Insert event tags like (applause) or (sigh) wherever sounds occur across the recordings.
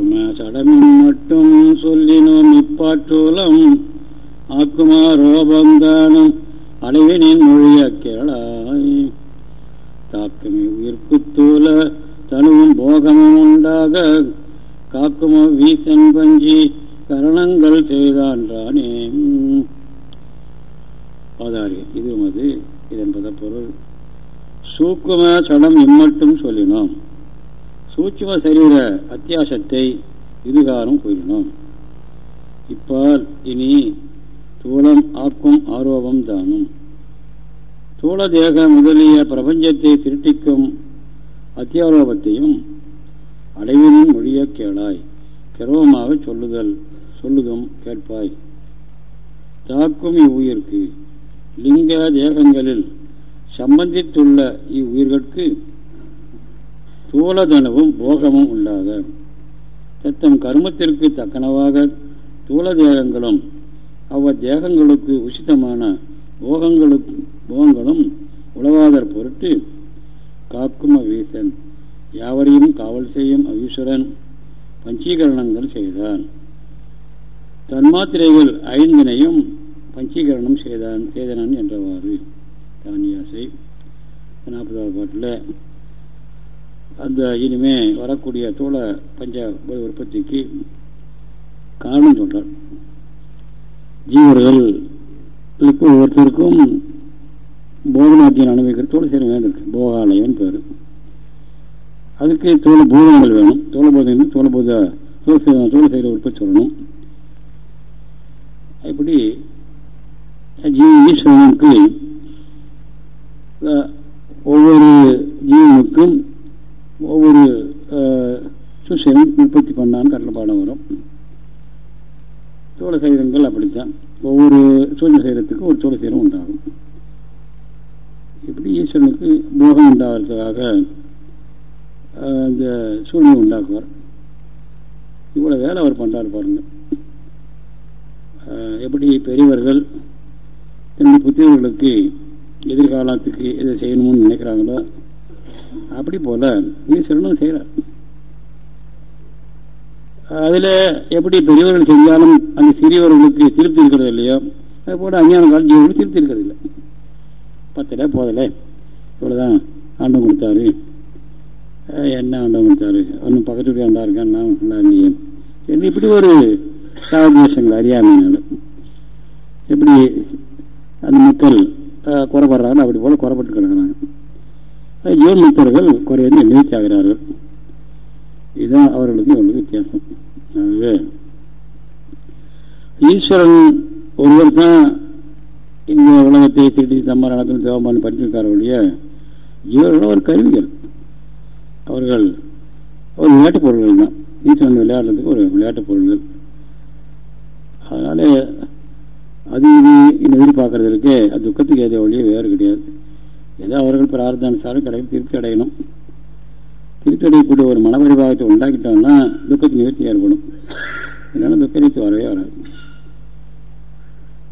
தாக்கும சடமின் மட்டும் சொல்லினோம் இப்பாற்றோலம். ஆக்குமா ரோபந்தானம் அடைவினின் மொழிய கேளாய். தாக்குமே உயிர்க்குத்தூல தனுவும் போகமும் உண்டாக காக்குமோ வீசன் பஞ்சி கரணங்கள் செய்தான்றானே ஆதாரி இது இதன் இதன்பத பொருள் சூக்கும சடம் இம்மட்டும் சொல்லினோம். சூட்சும சரீர அத்தியாசத்தை இதுகாரம் கூறினோம். இப்பால் இனி தூளம் ஆக்கும் ஆரோபம் தானும். தூள தேக முதலிய பிரபஞ்சத்தை திருட்டிக்கும் அத்தியாரோபத்தையும் அடைவினின் மொழிய கேளாய். கிரவமாக சொல்லுதல் சொல்லுதும் கேட்பாய். தாக்கும் இவ்வுயிர்க்கு லிங்க தேகங்களில் சம்பந்தித்துள்ள இவ்வுயிர்களுக்கு தூளதனவும் போகமும் உண்டாக. தத்தம் கர்மத்திற்கு தக்கனவாக தூள தேகங்களும் அவ்வத்தேகங்களுக்கு உசிதமான போகங்களுக்கு போகங்களும் உழவாதற் பொருட்டு காக்கும் அவீசன் யாவரையும் காவல் செய்யும் அவீஸ்வரன் பஞ்சீகரணங்கள் செய்தான். தன்மாத்திரைகள் ஐந்தினையும் பஞ்சீகரணம் செய்தான் செய்தனன் என்றவாறு. தானியாசை நாற்பதாவது பாட்டில் அந்த இனிமே வரக்கூடிய தோள பஞ்ச உற்பத்திக்கு காரணம் சொல்றார். ஜீவர்கள் ஒவ்வொருத்தருக்கும் போகநாட்டியம் அனுபவிக்கிற தோல் சேர வேண்டும் இருக்கு. போகாலயம் பேர். அதுக்கு தோல் பூதங்கள் வேணும். தோளபோதம் தோளபோத தோல் தோல் செய்கிற உற்பத்தி சொல்லணும். இப்படி ஈஸ்வரனுக்கு ஒவ்வொரு ஜீவனுக்கும் செவி உற்பத்தி பண்ணான்னு கடல பாடம் வரும். சோழ சைரங்கள் அப்படித்தான். ஒவ்வொரு சூழ்நிலை சைரத்துக்கும் ஒரு சோழ சைரம் உண்டாகும். இப்படி ஈஸ்வரனுக்கு போகம் உண்டாகிறதுக்காக இந்த சூழ்நிலை உண்டாக்குவார். இவ்வளோ வேலை அவர் பண்ணுறாரு பாருங்க. எப்படி பெரியவர்கள் தன்னுடைய புத்திரர்களுக்கு எதிர்காலத்துக்கு எதை செய்யணும்னு நினைக்கிறாங்களோ அப்படி போல ஈஸ்வரனும் செய்கிறார் அதில் எப்படி பெரியவர்கள் செஞ்சாலும் அந்த சிறியவர்களுக்கு திருப்தி இருக்கிறது இல்லையோ அது போல அஞ்ஞான கால ஜீவர்களுக்கு திருப்தி இருக்கிறது இல்லை. பத்தல போதலை. இவ்வளோதான் ஆண்டம் கொடுத்தாரு. என்ன ஆண்டம் கொடுத்தாரு? ஒன்றும் பக்கத்து வீட்டு ஆண்டா இருக்கான் நான் நல்லா இல்லையே என்று இப்படி ஒரு சாவதேசங்கள் அறியாமையினால? எப்படி அந்த மக்கள் குறைபடுறாங்க அப்படி போல் குறைபட்டு கிடக்கிறாங்க. ஜீவன் முக்தர்கள் குறைந்து நினைத்தாகிறார்கள் இதுதான் அவர்களுக்கு இவர்களுக்கு வித்தியாசம். ஆகவே ஈஸ்வரன் ஒருவர் தான் இந்த உலகத்தை திருடி தம்ம நடக்கும் தேவமான படித்திருக்கார ஒழிய ஒரு கருவிகள். அவர்கள் ஒரு விளையாட்டு பொருள்கள் தான். ஈஸ்வரன் விளையாடுறதுக்கு ஒரு விளையாட்டு பொருள்கள். அதனால அது இது இன்னும் எதிர்பார்க்கறதுக்கு அது துக்கத்துக்கு ஏதோ ஒழிய வேறு கிடையாது. ஏதோ அவர்கள் பிரார்த்தானுசாரம் கிடைக்கும் திருப்தி அடையணும். திருப்தி அடையக்கூடிய ஒரு மனபரிபாகத்தை உண்டாக்கிட்டோம்னா துக்கத்து நிவர்த்தி ஏற்படும். அதனால துக்க வரவே வராது.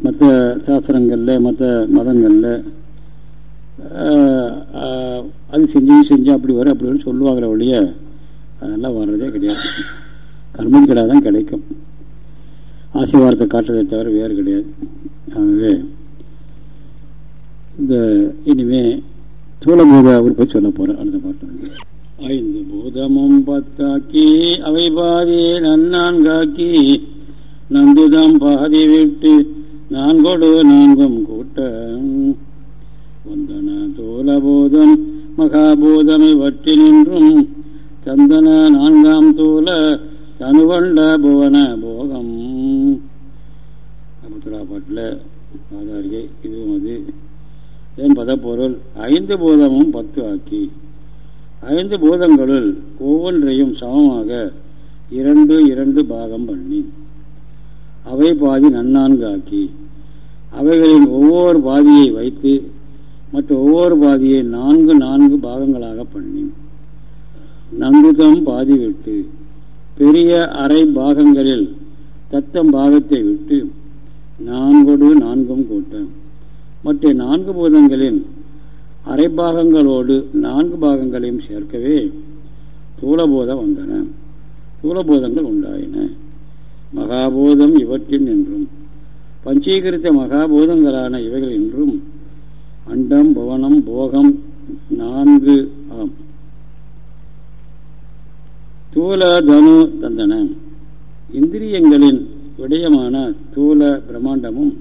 மற்ற சாஸ்திரங்களில் மற்ற மதங்களில் அது செஞ்சு செஞ்சு அப்படி வரும் அப்படி வரும் சொல்லுவாங்களே ஒழிய அதெல்லாம் வர்றதே கிடையாது. கர்மம் கிடையாது தான் கிடைக்கும். ஆசீர்வாதத்தை காட்டுறதை தவிர வேறு கிடையாது. ஆகவே இந்த இனிமே சூழபூத உற்பத்தி சொல்ல போறேன். அடுத்த பாட்டு. ஐந்து பூதமும் பத்தாக்கி அவை பாதி நன்னான்காக்கி நந்துதம் பாதி விட்டு நான்கொடு நான்கும் கூட்ட வந்தன தூலபூதம் மகாபூதமை வட்டி நின்றும் சந்தன நான்காம் தூல தனுவண்ட புவன போகம். பாட்டில் ஆதாரிகை இதுவும் அது. என் பதப்பொருள் ஐந்து பூதமும் பத்து ஆக்கி. ஐந்து பூதங்களுள் ஒவ்வொன்றையும் சமமாக இரண்டு இரண்டு பாகம் பண்ணி அவை பாதி நன்னான்கு ஆக்கி அவைகளின் ஒவ்வொரு பாதியை வைத்து மற்ற ஒவ்வொரு பாதியை நான்கு நான்கு பாகங்களாக பண்ணி நங்குதம் பாதி விட்டு பெரிய அரை பாகங்களில் தத்தம் பாகத்தை விட்டு நான்கொடு நான்கும் கூட்டம். மற்ற நான்கு பூதங்களின் அரை பாகங்களோடு நான்கு பாகங்களையும் சேர்க்கவே தூளபோதம் வந்தன. தூளபோதங்கள் உண்டாயின. மகாபோதம் இவற்றின் என்றும் பஞ்சீகரித்த மகாபூதங்களான இவைகள் என்றும் அண்டம் புவனம் போகம் நான்கு ஆம். தூல தனு தந்தன. இந்திரியங்களின் விடயமான தூல பிரம்மாண்டமும்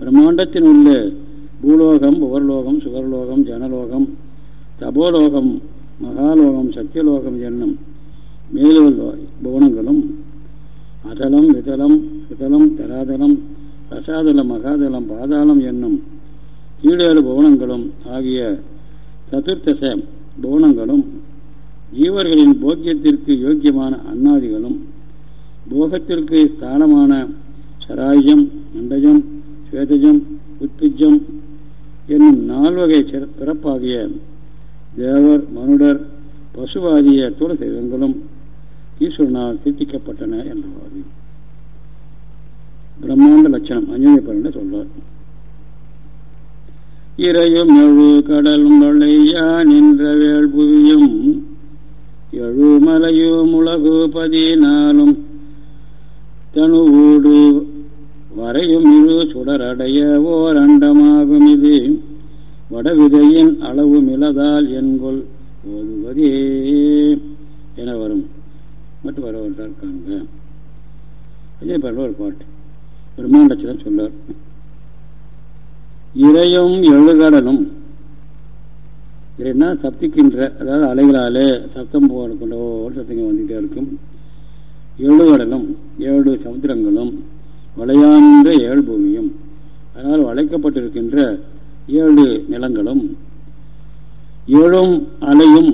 பிரம்மாண்டத்தில் உள்ள பூலோகம் புவர்லோகம் சுவர்லோகம் ஜனலோகம் தபோலோகம் மகாலோகம் சத்தியலோகம் என்னும் மேலும் புவனங்களும் அதலம் விதலம் சுதலம் தராதலம் ரசாதலம் மகாதலம் பாதாளம் என்னும் கீழேறு புவனங்களும் ஆகிய சதுர்த்தச புவனங்களும் ஜீவர்களின் போக்கியத்திற்கு யோக்கியமான அன்னாதிகளும் போகத்திற்கு ஸ்தானமான சராயம் அண்டஜம் சுவேதஜம் உத்பிஜம் என்னும் நால்வகை பிறப்பாகிய தேவர் மனுடர் பசுவாதிய தூர ஈஸ்வரனால் சிருஷ்டிக்கப்பட்டன என்றவாது பிரம்மாண்ட லட்சணம் அஞ்சனை பலனை சொல்வார். இறையும் எழு கடலும் வளையா நின்ற வேள் புவியும் எழுமலையும் உலகு பதினாலும் தனுவோடு வரையும் இரு சுடரடைய ஓர் அண்டமாகும் இது வடவிதையின் அளவு மிளதால் என்கொள் ஓதுவதே என வரும். மட்டும் வரவற்றார் காண்க. அஜய் பாடல ஒரு பாட்டு. பிரம்மாண்டச்சிதம் சொல்லார் இறையும் எழுகடலும். இறைனா சப்திக்கின்ற அதாவது அலைகளாலே சப்தம் போன கொண்ட சத்தங்கள் வந்துகிட்டே இருக்கும். எழுகடலும் ஏழு சமுத்திரங்களும் வளையான்ற ஏழு பூமியும். அதனால் வளைக்கப்பட்டிருக்கின்ற ஏழு நிலங்களும் ஏழும் அலையும்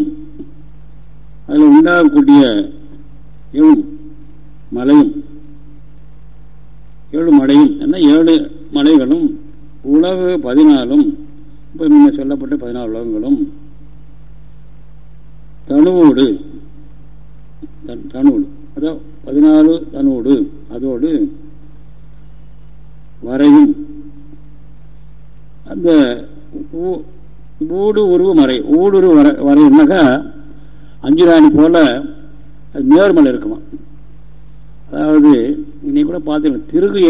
அதில் உண்டாகக்கூடிய எழும் மலையும் ஏழு மலையும் என்ன ஏழு மலைகளும் உலகு பதினாலும் இப்போ முன்ன சொல்லப்பட்ட பதினாலு உலகங்களும் தனுவோடு தன் தனுவோடு அதாவது பதினாலு தனுவோடு அதோடு வரையும் அந்த ஊடு உருவு மறை ஊடுருவு வர வரையும்னாக்கா அஞ்சு ராணி போல அது நேர்மலை இருக்குமா? அதாவது இன்னைக்கு கூட பார்த்துக்கலாம் திருகு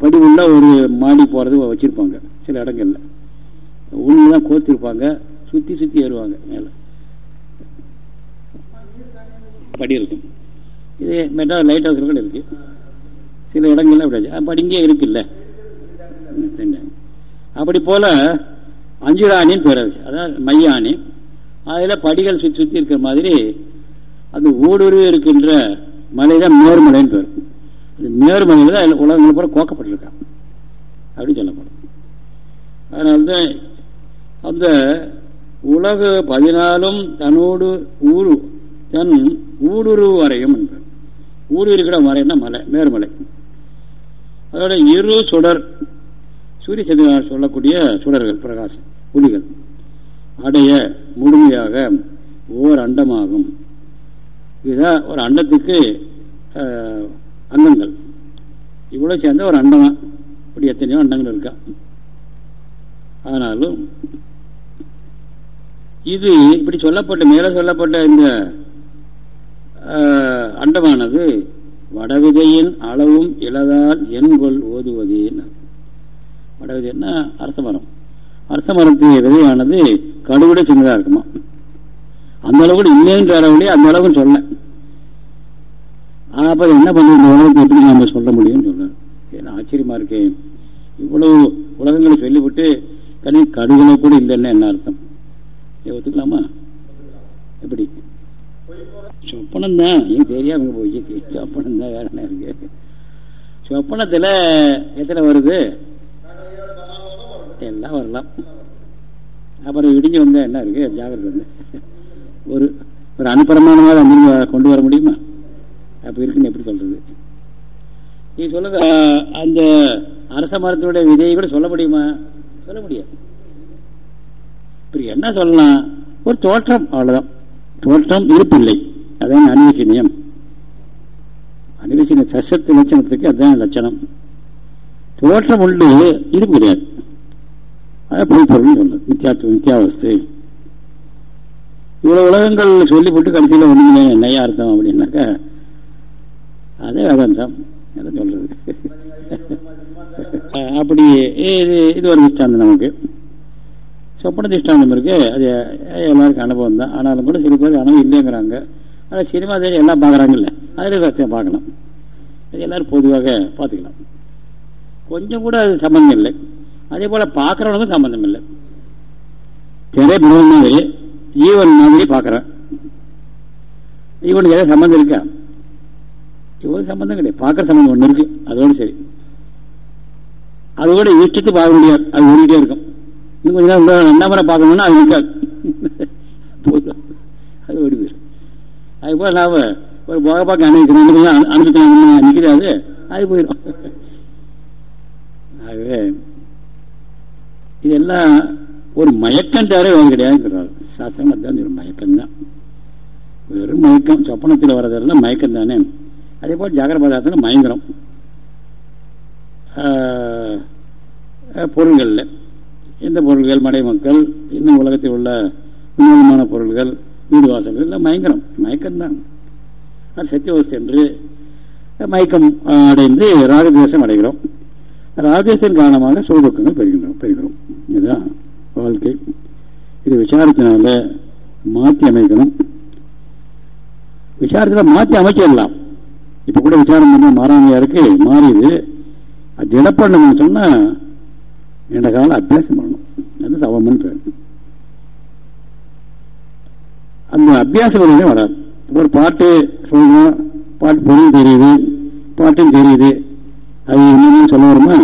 படி உள்ள ஒரு மாடி போகிறது வச்சுருப்பாங்க சில இடங்கள்ல. உள்ளதான் கோத்திருப்பாங்க சுற்றி சுற்றி ஏறுவாங்க மேலே. படி இருக்கும் இது மெட்ரா லைட் ஹவுஸ் இருக்குது சில இடங்கள்ல அப்படி படி இங்கே இருக்குல்ல. அப்படி போல அஞ்சுராணின்னு பேர் அதாவது மையாணி. அதில் படிகள் சுற்றி சுற்றி இருக்கிற மாதிரி அந்த ஊடுருவி இருக்கின்ற மலை தான் மேர்மலைன்னு பேர். அது மேர்மலையில் தான் உலகங்கள் பூரா கோக்கப்பட்டிருக்கான் அப்படின்னு சொல்லப்படும். அதனால்தான் அந்த உலக பதினாலும் தன்னோடு ஊரு தன் ஊடுருவு வரையும் என்பார். ஊடு இருக்கிற மலை மேர்மலை. அதோட இரு சுடர் சூரிய சந்திரன் சொல்லக்கூடிய சுடர்கள் பிரகாசம் புலிகள். அடைய முழுமையாக ஓர் அண்டமாகும். இதுதான் ஒரு அண்டத்துக்கு அண்டங்கள் இவ்வளோ சேர்ந்த ஒரு அண்டம்? இப்படி எத்தனையோ அண்டங்கள் இருக்கா? ஆனாலும் இது இப்படி சொல்லப்பட்ட மேலே சொல்லப்பட்ட இந்த அண்டமானது வடவிதையின் அளவும் இளதால் எண்கொள் ஓதுவது வடவிதைன்னா அரச மரம் அரச மரத்தின் விதையானது கடுவிட சின்னதாக இருக்குமா? அந்த அளவு கூட இல்லைன்ற அளவுலேயே அந்த அளவுக்கு சொல்ல. அப்புறம் என்ன பண்ணி இந்த உலகத்தை எப்படி நம்ம சொல்ல முடியும்னு சொல்றாரு. ஏன்னா ஆச்சரியமா இருக்கேன். இவ்வளவு உலகங்களை சொல்லிவிட்டு கனி கடுகளை கூட இல்லைன்னா என்ன அர்த்தம்? ஒத்துக்கலாமா? எப்படி? சொப்பனம் தான் இது தெரியாம போச்சு சொப்பனம் தான் வேற என்ன இருக்கு? சொப்பனத்துல எத்தனை வருது? எல்லாம் வரலாம். அப்புறம் இடிஞ்சு வந்தா என்ன இருக்கு? ஜாகிரதை வந்து. ஒரு ஒரு அனுப்பிரமாணமாக அங்க கொண்டு வர முடியுமா? அப்ப இருக்குன்னு எப்படி சொல்றது? நீ சொல்லுங்க. அந்த அரச மரத்தினுடைய விதையை கூட சொல்ல முடியுமா? சொல்ல முடியாது. இப்படி என்ன சொல்லலாம்? ஒரு தோற்றம் அவ்வளவுதான். தோற்றம் இருப்பில்லை. அதான் அனிவசனியம் அனிவசன சசத்து லட்சணத்துக்கு அதுதான் லட்சணம். தோற்றம் உண்டு இருப்பு கிடையாது அதான் பொய்ப்பொருள் சொன்னது மித்தியாத்துவம் மித்தியாவஸ்து இவ்வளவு உலகங்கள் சொல்லி போட்டு கடைசியில் ஒண்ணுமே என்னையா அர்த்தம் அப்படின்னாக்கா அதே வேதாந்தம் என்ன சொல்றது. (laughs) அப்படி இது இது ஒரு விஷயம் நமக்கு. சொப்பன திஷ்டாந்தம் இருக்கு அது எல்லாருக்கும் அனுபவம் தான். ஆனாலும் கூட சில பேருக்கு அனுபவம் இல்லைங்கிறாங்க. ஆனால் சினிமா தேடி எல்லாம் பார்க்குறாங்கல்ல. அதில் பார்க்கலாம் அது எல்லோரும் பொதுவாக பார்த்துக்கலாம் கொஞ்சம் கூட அது சம்பந்தம் இல்லை. அதே போல் பார்க்குறவனுக்கும் சம்பந்தம் இல்லை. திரை பிரம்மன் மாதிரி ஈவன் மாதிரி பார்க்குறான். இவனுக்கு ஏதாவது சம்மந்தம் இருக்கா? இவனுக்கு சம்மந்தம் கிடையாது. பார்க்குற சம்மந்தம் ஒன்று இருக்கு. அதோடு சரி. அதோட இஷ்டத்து பார்க்க முடியாது அது ஓடிக்கிட்டே இருக்கும். இன்னும் கொஞ்சம் நேரம் ரெண்டாம் முறை பார்க்கணும்னா அது இருக்காது. அது ஓடி போயிடும் அது போல நாம ஒரு போக பார்க்க அனுப்பிக்கணும் அனுப்பிக்கலாம் நிற்கிறாது அது போயிடும் ஆகவே இதெல்லாம் ஒரு மயக்கம் தவிர வேறு கிடையாதுங்கிறார் சாஸ்திரம் தான் ஒரு மயக்கம்தான். வெறும் மயக்கம். சொப்பனத்தில் வர்றதெல்லாம் மயக்கம் தானே அதே போல் ஜாகர பதார்த்தத்தில் மயங்குறோம் பொருள்களில். எந்த பொருள்கள் மடை மக்கள் இன்னும் உலகத்தில் உள்ள வினோதமான பொருள்கள் வீடு வாசல்கள் எல்லாம் மயங்கரம். மயக்கம்தான். அது சத்தியவஸ்து என்று மயக்கம் அடைந்து ராகதேசம் அடைகிறோம். ராகதேசத்தின் காரணமாக சுகதுக்கங்கள் பெறுகின்றோம் பெறுகிறோம் இதுதான் வாழ்க்கை. இது விசாரத்தினால மாற்றி அமைக்கணும். விசாரத்தில் மாற்றி அமைச்சிடலாம். இப்போ கூட விசாரம் பண்ண மாறாமையாக இருக்கு? மாறிது. அது திடப்படணும்னு சொன்னால் நீண்ட காலம் அபியாசம் பண்ணணும். அது தவம்னு பேர் அந்த அபியாசம் வழியிலே வராது. ஒரு பாட்டு சொல்லணும் பாட்டு பொருள் தெரியுது பாட்டும் தெரியுது. அது என்னன்னு சொல்ல வருமா?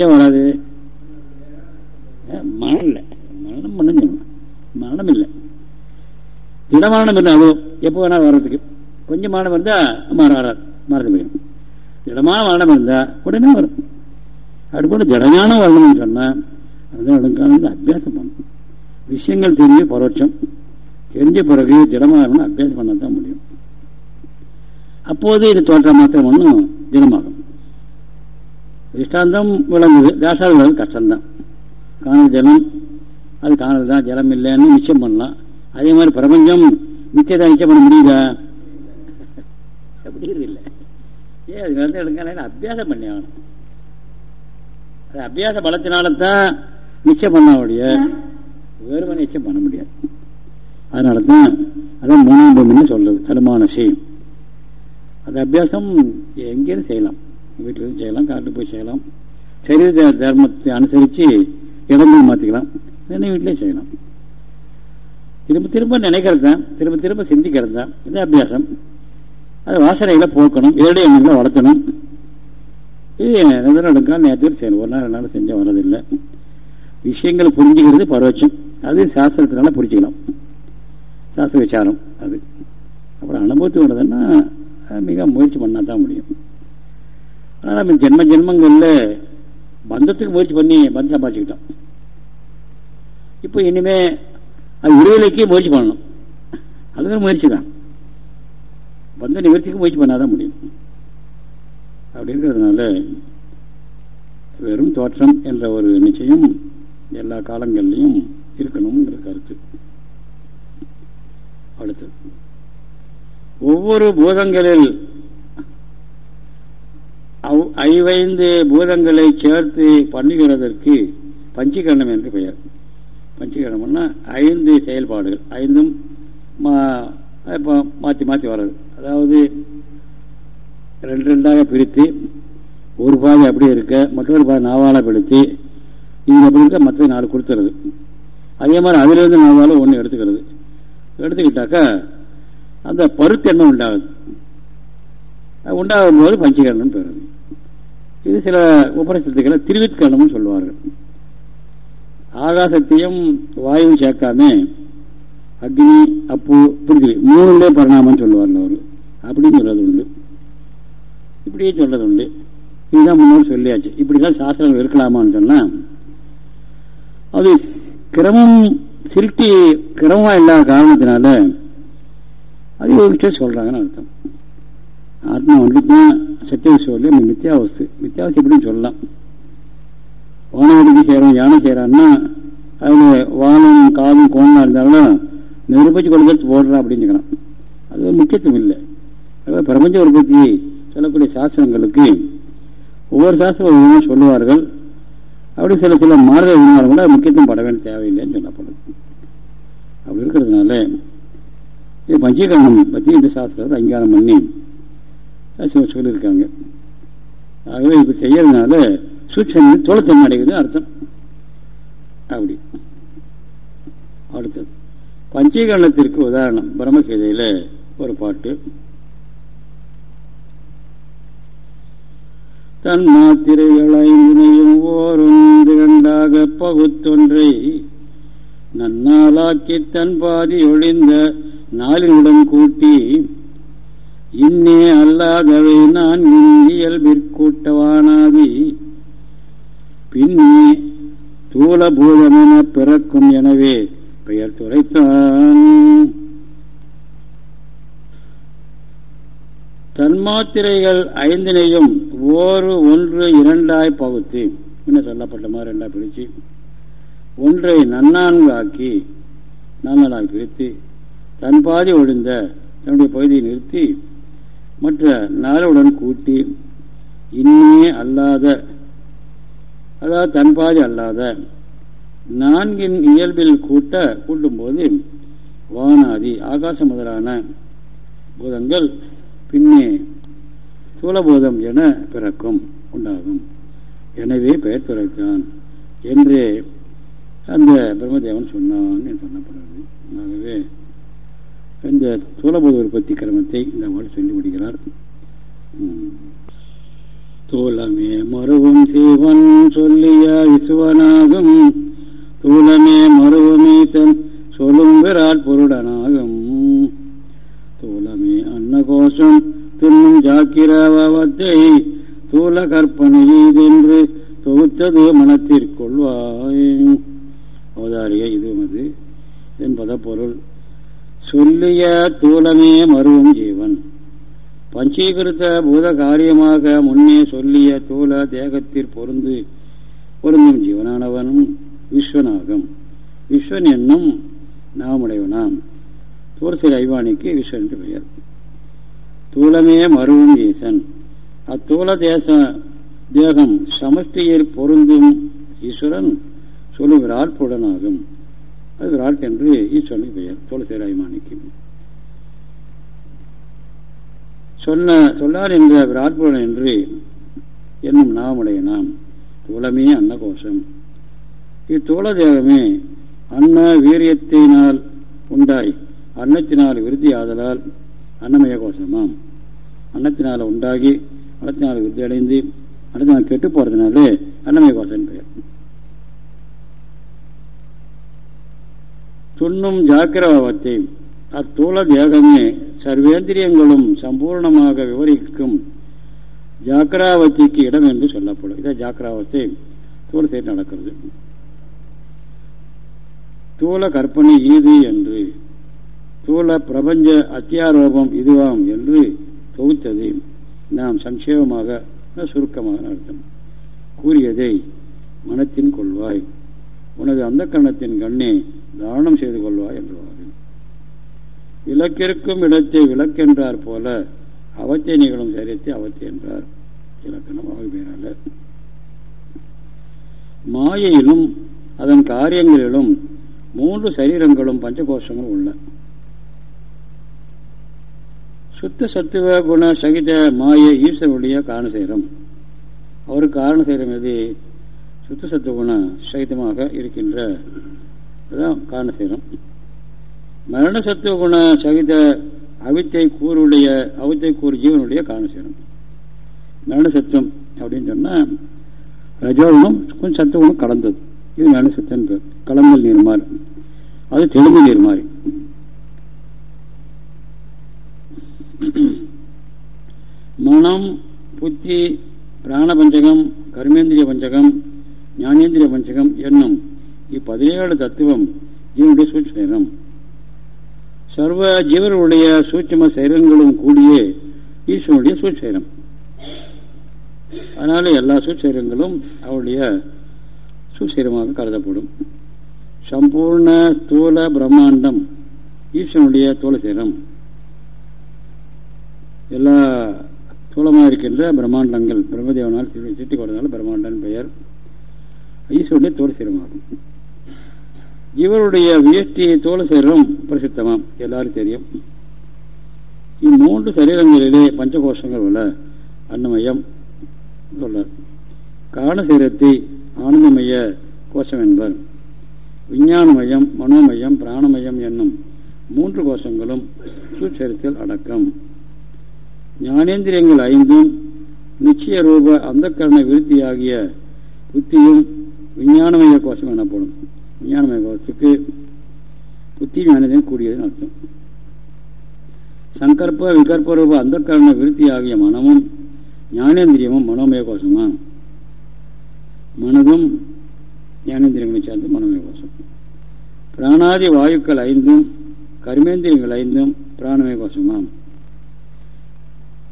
ஏன் வராது? மரணம் இல்லை. மரணம் பண்ண சொல்லணும் மரணம் இல்லை. திடமரணம் இல்லை அதுவும் எப்போ வேணாலும் வர்றதுக்கு. கொஞ்சம் மரணம் இருந்தால் மரம் வராது. மறந்து போயிடும். திடமான மரணம் இருந்தால் உடனே வரும். அது போல ஜடஞானம் வரணும்னு சொன்னால் அதுதான் அபியாசம். பண்ணணும் விஷயங்கள் தெரிஞ்ச பரோட்சம். தெரிஞ்ச பிறகு திடமாகணும்னு அபியாசம் பண்ண தான் முடியும். அப்போது இது தோற்ற மாத்திரம் ஒன்றும் தினமாகும் திஷ்டாந்தம் விளங்குது. தாசாது விளங்குது. கஷ்டம்தான். காணல் ஜலம். அது காணல் தான் ஜலம் இல்லைன்னு நிச்சயம் பண்ணலாம். அதே மாதிரி பிரபஞ்சம் நிச்சயத்தை நிச்சயம் பண்ண முடியுதா? அப்படிங்கிறது இல்லை. ஏன்? அது வந்து எடுக்கலாம் அபியாசம் பண்ணி ஆகணும் அபியாச பலத்தினால்தான் நிச்சயம் பண்ணாவுடைய வேறுமை நிச்சயம் பண்ண முடியாது. அதனால தான் அதான் மூணாம் பூமின்னு சொல்றது தருமான செய்யும் அது அபியாசம் எங்கேயும் செய்யலாம். வீட்டிலிருந்து செய்யலாம் காட்டில் போய் செய்யலாம். சரீர தர்மத்தை அனுசரித்து இடங்கள் மாற்றிக்கலாம் இல்லைன்னா வீட்டிலே செய்யலாம். திரும்ப திரும்ப நினைக்கிறது தான் திரும்ப திரும்ப சிந்திக்கிறது தான் இது அபியாசம். அது வாசனைகளை போக்கணும் ஏழு எண்ணங்களை வளர்த்தணும். இது நிதனடுக்கால் நேற்று செய்யணும் ஒரு நாள் ரெண்டு நாள் செஞ்சால் வரதில்லை விஷயங்கள் புரிஞ்சுக்கிறது பரோட்சம். அது சாஸ்திரத்தினால புரிஞ்சுக்கலாம். சாஸ்திர விசாரம் அது. அப்புறம் அனுபவத்து வர்றதுன்னா மிக முயற்சி பண்ணால் தான் முடியும். ஆனால் நம்ம ஜென்ம ஜென்மங்களில் பந்தத்துக்கு முயற்சி பண்ணி பந்தம் சம்பாதிச்சுக்கிட்டோம். இப்போ இனிமே அது விடுதலைக்கே முயற்சி பண்ணணும். அதுக்கு முயற்சி தான். பந்த நிவர்த்திக்கு முயற்சி பண்ணாதான் முடியும். அப்படி இருக்கிறதுனால வெறும் தோற்றம் என்ற ஒரு நிச்சயம் எல்லா காலங்கள்லையும் இருக்கணும்ங்கிற கருத்து. அடுத்தது ஒவ்வொரு பூதங்களில் ஐவைந்து பூதங்களை சேர்த்து பண்ணுகிறதற்கு பஞ்சீகரணம் என்று பெயர். பஞ்சீகரணம்னா ஐந்து செயல்பாடுகள். ஐந்தும் இப்போ மாற்றி மாற்றி வர்றது. அதாவது ரெண்டு ரெண்டாக பிரித்து ஒரு பாதை அப்படியே இருக்க மற்றொரு பாதை நாவால பிடித்து இது அப்படி இருக்க மற்ற நாலு கொடுத்துறது. அதே மாதிரி அதிலிருந்து நாவால ஒன்று எடுத்துக்கிறது. எடுத்துக்கிட்டாக்கா அந்த பருத்தன்மை உண்டாகுது? உண்டாகும் போது பஞ்சகரணம் பெறுது இது சில உபரிசத்துக்களை திருவித்கரணம்னு சொல்லுவார்கள். ஆகாசத்தையும் வாயு சேர்க்காம அக்னி அப்பு பிரித்திவி மூணுலே பரிணாமம் சொல்லுவார்கள் அவர் அப்படின்னு சொல்றது உண்டு. இப்படியே சொல்றது உண்டு இதுதான் முன்னோடு சொல்லியாச்சு. இப்படிதான் சாஸ்திரங்கள் இருக்கலாமான்னு சொன்னா அது கிரமம் சிருஷ்டி கிரமமா இல்லாத காரணத்தினால அது யோகிச்சே சொல்றாங்கன்னு அர்த்தம். ஆத்மா வந்துட்டு தான் சத்திய சொல்லி மித்தியாவஸ்து மித்தியாவஸ்து எப்படின்னு சொல்லலாம். வானவடிக்கு செய்யறோம் யானை செய்யறான்னா அதில் வானம் காதும் கோணம் இருந்தாலும் நிரூபிச்சு கொடுக்கறது போடுறா அப்படின்னு சொல்லலாம். அது முக்கியத்துவம் இல்லை. அதாவது பிரபஞ்ச உற்பத்தி சொல்லக்கூடிய சாஸ்திரங்களுக்கு ஒவ்வொரு சாஸ்திரம் சொல்லுவார்கள். அப்படி சில சில மாறுதல் இருந்தாலும் கூட முக்கியத்துவம் பட வேண்டிய தேவையில்லைன்னு சொல்லப்படும். அப்படி இருக்கிறதுனால இது பஞ்சீகரணம் பற்றி இந்த சாஸ்திரத்தை அங்கீகாரம் பண்ணி சொல்லியிருக்காங்க. ஆகவே இப்படி செய்யறதுனால சூட்சம் தோளத்தம் அடைகிறது அர்த்தம். அப்படி. அடுத்தது. பஞ்சீகரணத்திற்கு உதாரணம். பிரம்மகீதையில ஒரு பாட்டு. தன் மாத்திரைகள் ஐந்தினையும் ஓரொன்றிரண்டாக பகுத்தொன்றை நன்னாளாக்கி தன் பாதி ஒழிந்த நாளினுடன் கூட்டி இன்னே அல்லாதவை நான் இயல்பிற்கூட்டவானாதி பின்னே தூலபூதமென பிறக்கும் எனவே பெயர் துரைத்தான் தன்மாத்திரைகள் ஐந்தினையும் ஓரு ஒன்று இரண்டாய் பகுத்து. என்ன சொல்லப்பட்ட மாதிரி ரெண்டாய் பிரித்து ஒன்றை நன்னான்கு ஆக்கி நன்னலாக பிரித்து தன் பாதி ஒழிந்த தன்னுடைய பகுதியை நிறுத்தி மற்ற நாளுடன் கூட்டி இன்னே அல்லாத அதாவது தன் பாதி அல்லாத நான்கின் இயல்பில் கூட்ட கூட்டும்போது வானாதி ஆகாசம் முதலான பூதங்கள் பின்னே சூலபூதம் என பிறக்கும் உண்டாகும். எனவே பெயர் பிறக்கான் என்று அந்த பிரம்மதேவன் சொன்னான் என்று சொல்லப்படுறது ஆகவே இந்த சூலபூத உற்பத்தி கிரமத்தை இந்த மாதிரி சொல்லி விடுகிறார் தூலமே மருவம் சீவன் சொல்லிய விசுவனாகும். தூளமே மருவமே தன் சொல்லும் விராட் பொருடனாகும். தூலமே அன்னகோஷம் துண்ணும் ஜாக்கிரவத்தை தூல கற்பனை என்று தொகுத்தது மனத்திற்கொள்வாய். அவதாரிய இதுமது என்பத பொருள் சொல்லிய தூலமே மருவும் ஜீவன். பஞ்சீகிருத்த பூத காரியமாக முன்னே சொல்லிய தூல தேகத்தில் பொருந்து பொருந்தும் ஜீவனானவனும் விஸ்வனாகும். விஸ்வன் என்னும் நாமுடையவனாம். தூரசில் ஐவானிக்கு ஈஸ்வரன் என்று பெயர். தூளமே மருவும் ஈசன். அத்தூல தேச தேகம் சமஷ்டியில் பொருந்தும் ஈஸ்வரன் சொல்லு விராட் புடனாகும் அது விராட் என்று ஈஸ்வரனுக்கு பெயர் தோலசேர ஐமானிக்கு சொன்ன சொல்லார் என்ற விராட் புடன் என்று என்னும் நாமுடைய நாம் தூளமே அன்னகோஷம். இத்தூள தேகமே அன்ன வீரியத்தினால் உண்டாய். அன்னத்தினால் விருத்தி ஆதலால் அன்னமய கோஷமாம். அன்னத்தினால் உண்டாகி அன்னத்தினால் விருத்தி அடைந்து அன்னத்தினால் கெட்டு போகிறதுனாலே அன்னமய கோஷம் பெயர். துண்ணும் ஜாக்கிரபாவத்தை அத்தூள தேகமே சர்வேந்திரியங்களும் சம்பூர்ணமாக விவரிக்கும் ஜாக்கிராவத்திக்கு இடம் என்று சொல்லப்படும். இதை ஜாக்கிராவத்தை தூள சேர்ந்து நடக்கிறது. தூள கற்பனை ஈது என்று ஸ்தூல பிரபஞ்ச அத்தியாரோபம் இதுவாம் என்று தொகுத்ததை. நாம் சங்கேபமாக சுருக்கமாக அர்த்தம் கூறியதை மனத்தின் கொள்வாய். உனது அந்த கண்ணத்தின் கண்ணே தானம் செய்து கொள்வாய் என்றுவார்கள் விளக்கிற்கும் இடத்தை விளக்கென்றார் போல அவத்தை நிகழும் சரியத்தை அவத்தை என்றார். இலக்கணம் அவை மாயையிலும் அதன் காரியங்களிலும் மூன்று சரீரங்களும் பஞ்சகோஷங்களும் உள்ளன சுத்த சத்துவ குண சகித மாய ஈஸ்வருடைய காரணசேரம் அவருக்கு காரணசேரம் எது? சுத்த சத்துவ குண சகிதமாக இருக்கின்ற அதுதான் காரணசேரம் மரண சத்துவ குண சகித அவித்தை கூறுடைய அவித்தை கூறு ஜீவனுடைய காரணசேரம் மரண சத்துவம் அப்படின்னு சொன்னால் ரஜோகுணம் கொஞ்சம் சத்துவகுணம் கலந்தது. இது மரண சத்துவம் கலந்தல் நீர் மாறு அது தெலுங்கு நீர் மாதிரி மனம் புத்தி பிராண பஞ்சகம் கர்மேந்திரிய பஞ்சகம் ஞானேந்திரிய பஞ்சகம் என்னும் இப்பதினேழு தத்துவம் ஜீவனுடைய சூட்சம் சர்வ ஜீவர்களுடைய சூட்சம சைரங்களும் கூடிய ஈஸ்வனுடைய சூட்சம் அதனால எல்லா சூட்சரங்களும் அவருடைய சூட்சரமாக கருதப்படும். சம்பூர்ண ஸ்தூல பிரம்மாண்டம் ஈஸ்வனுடைய தூளசீரம் எல்லா ஸ்தூலமாக இருக்கின்ற பிரம்மாண்டங்கள். பிரம்மதேவனால் சிட்டி கொடுத்தாலும் பிரம்மாண்டன் பெயர். ஈஸ்வருடைய தோலசேரமாகும் இவருடைய வியஷ்டி தோலசேரம் பிரசித்தமாம். எல்லாரும் தெரியும். இம்மூன்று சரீரங்களிலே பஞ்சகோஷங்கள் உள்ள அன்னமயம் சொல்றார். காரண சரீரத்தை ஆனந்தமய கோஷம் என்பர். விஞ்ஞானமயம் மனோமயம் பிராணமயம் என்னும் மூன்று கோஷங்களும் சுச்சரித்தில் அடக்கம். ஞானேந்திரியங்கள் ஐந்தும் நிச்சய ரூப அந்த கரண விருத்தியாகிய புத்தியும் விஞ்ஞானமய கோஷம் எனப்படும். விஞ்ஞானமய கோஷத்துக்கு புத்தி ஞானத்தையும் கூடியதுன்னு அர்த்தம். சங்கற்ப விகற்ப ரூப அந்த கரண விருத்தியாகிய மனமும் ஞானேந்திரியமும் மனோமய கோஷமா? மனதும் ஞானேந்திரியங்களை சேர்ந்து மனோமய கோஷம். பிராணாதி வாயுக்கள் ஐந்தும் கர்மேந்திரியங்கள் ஐந்தும் பிராணமய கோஷமாம்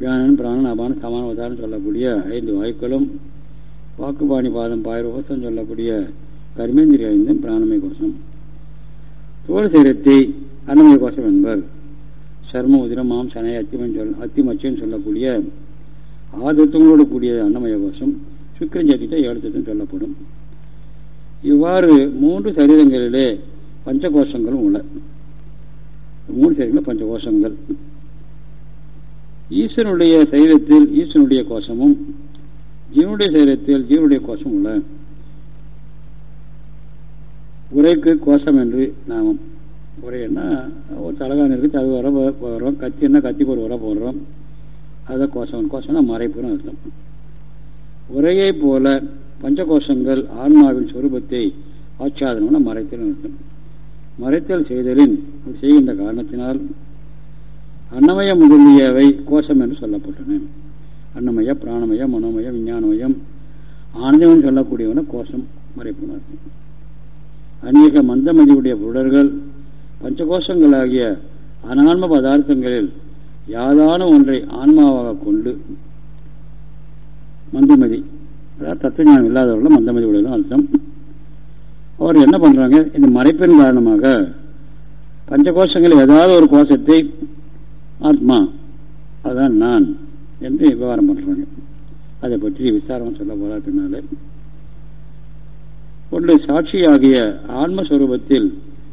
வியானன் பிராணன் அபான சமான உதாரணம் சொல்லக்கூடிய ஐந்து வாயுக்களும் வாக்குபாணி பாதம் பாயிரவசம் சொல்லக்கூடிய கர்மேந்திரிய ஐந்தும் பிராணமய கோஷம். தோல் சீரத்தை அன்னமய கோஷம் என்பர். சர்ம உதிரம் மாம் சனை அத்திமன் சொல் அத்திமச்சன் சொல்லக்கூடிய ஆதத்தங்களோடு கூடிய அன்னமய கோஷம் சுக்கரன் சேர்த்திட்ட ஏழு தத்துவம் சொல்லப்படும். இவ்வாறு மூன்று சரீரங்களிலே பஞ்சகோஷங்களும் உள்ள. மூணு சரீரங்கள் பஞ்சகோஷங்கள். ஈஸ்வனுடைய சரீரத்தில் ஈஸ்வனுடைய கோஷமும் ஜீவனுடைய சரீரத்தில் ஜீவனுடைய கோஷம் உள்ள உரைக்கு கோஷம் என்று நாமம் உரைன்னா ஒரு தலகான் இருக்குது அது வர போடுறோம் கத்தின்னா கத்திக்கு ஒரு உரை போடுறோம். அதுதான் கோஷம் கோஷம்னா மறைப்புன்னு அர்த்தம். உரையை போல பஞ்சகோஷங்கள் ஆன்மாவின் சுரூபத்தை ஆச்சாதனம்னா மறைத்தல் அர்த்தம். மறைத்தல் செய்தலின் செய்கின்ற காரணத்தினால் அன்னமயம் முதலியவை கோஷம் என்று சொல்லப்பட்டன அன்னமய பிராணமய மனோமய விஞ்ஞானமயம் ஆனந்தம் சொல்லக்கூடியவன கோஷம் மறைப்புணர் அநேக மந்தமதியுடைய புடர்கள் பஞ்சகோஷங்களாகிய அனான்ம பதார்த்தங்களில் யாதான ஒன்றை ஆன்மாவாக கொண்டு மந்தமதி அதாவது தத்துவஞானம் இல்லாதவர்கள் மந்தமதி உடையதும் அர்த்தம். அவர் என்ன பண்றாங்க? இந்த மறைப்பின் காரணமாக பஞ்சகோஷங்கள் ஏதாவது ஒரு கோஷத்தை ஆத்மா. அதான் நான் என்று விவகாரம் பண்ணுறாங்க அதை பற்றி விசாரம் சொல்ல போறார் பின்னாலே ஒன்று சாட்சியாகிய ஆன்மஸ்வரூபத்தில்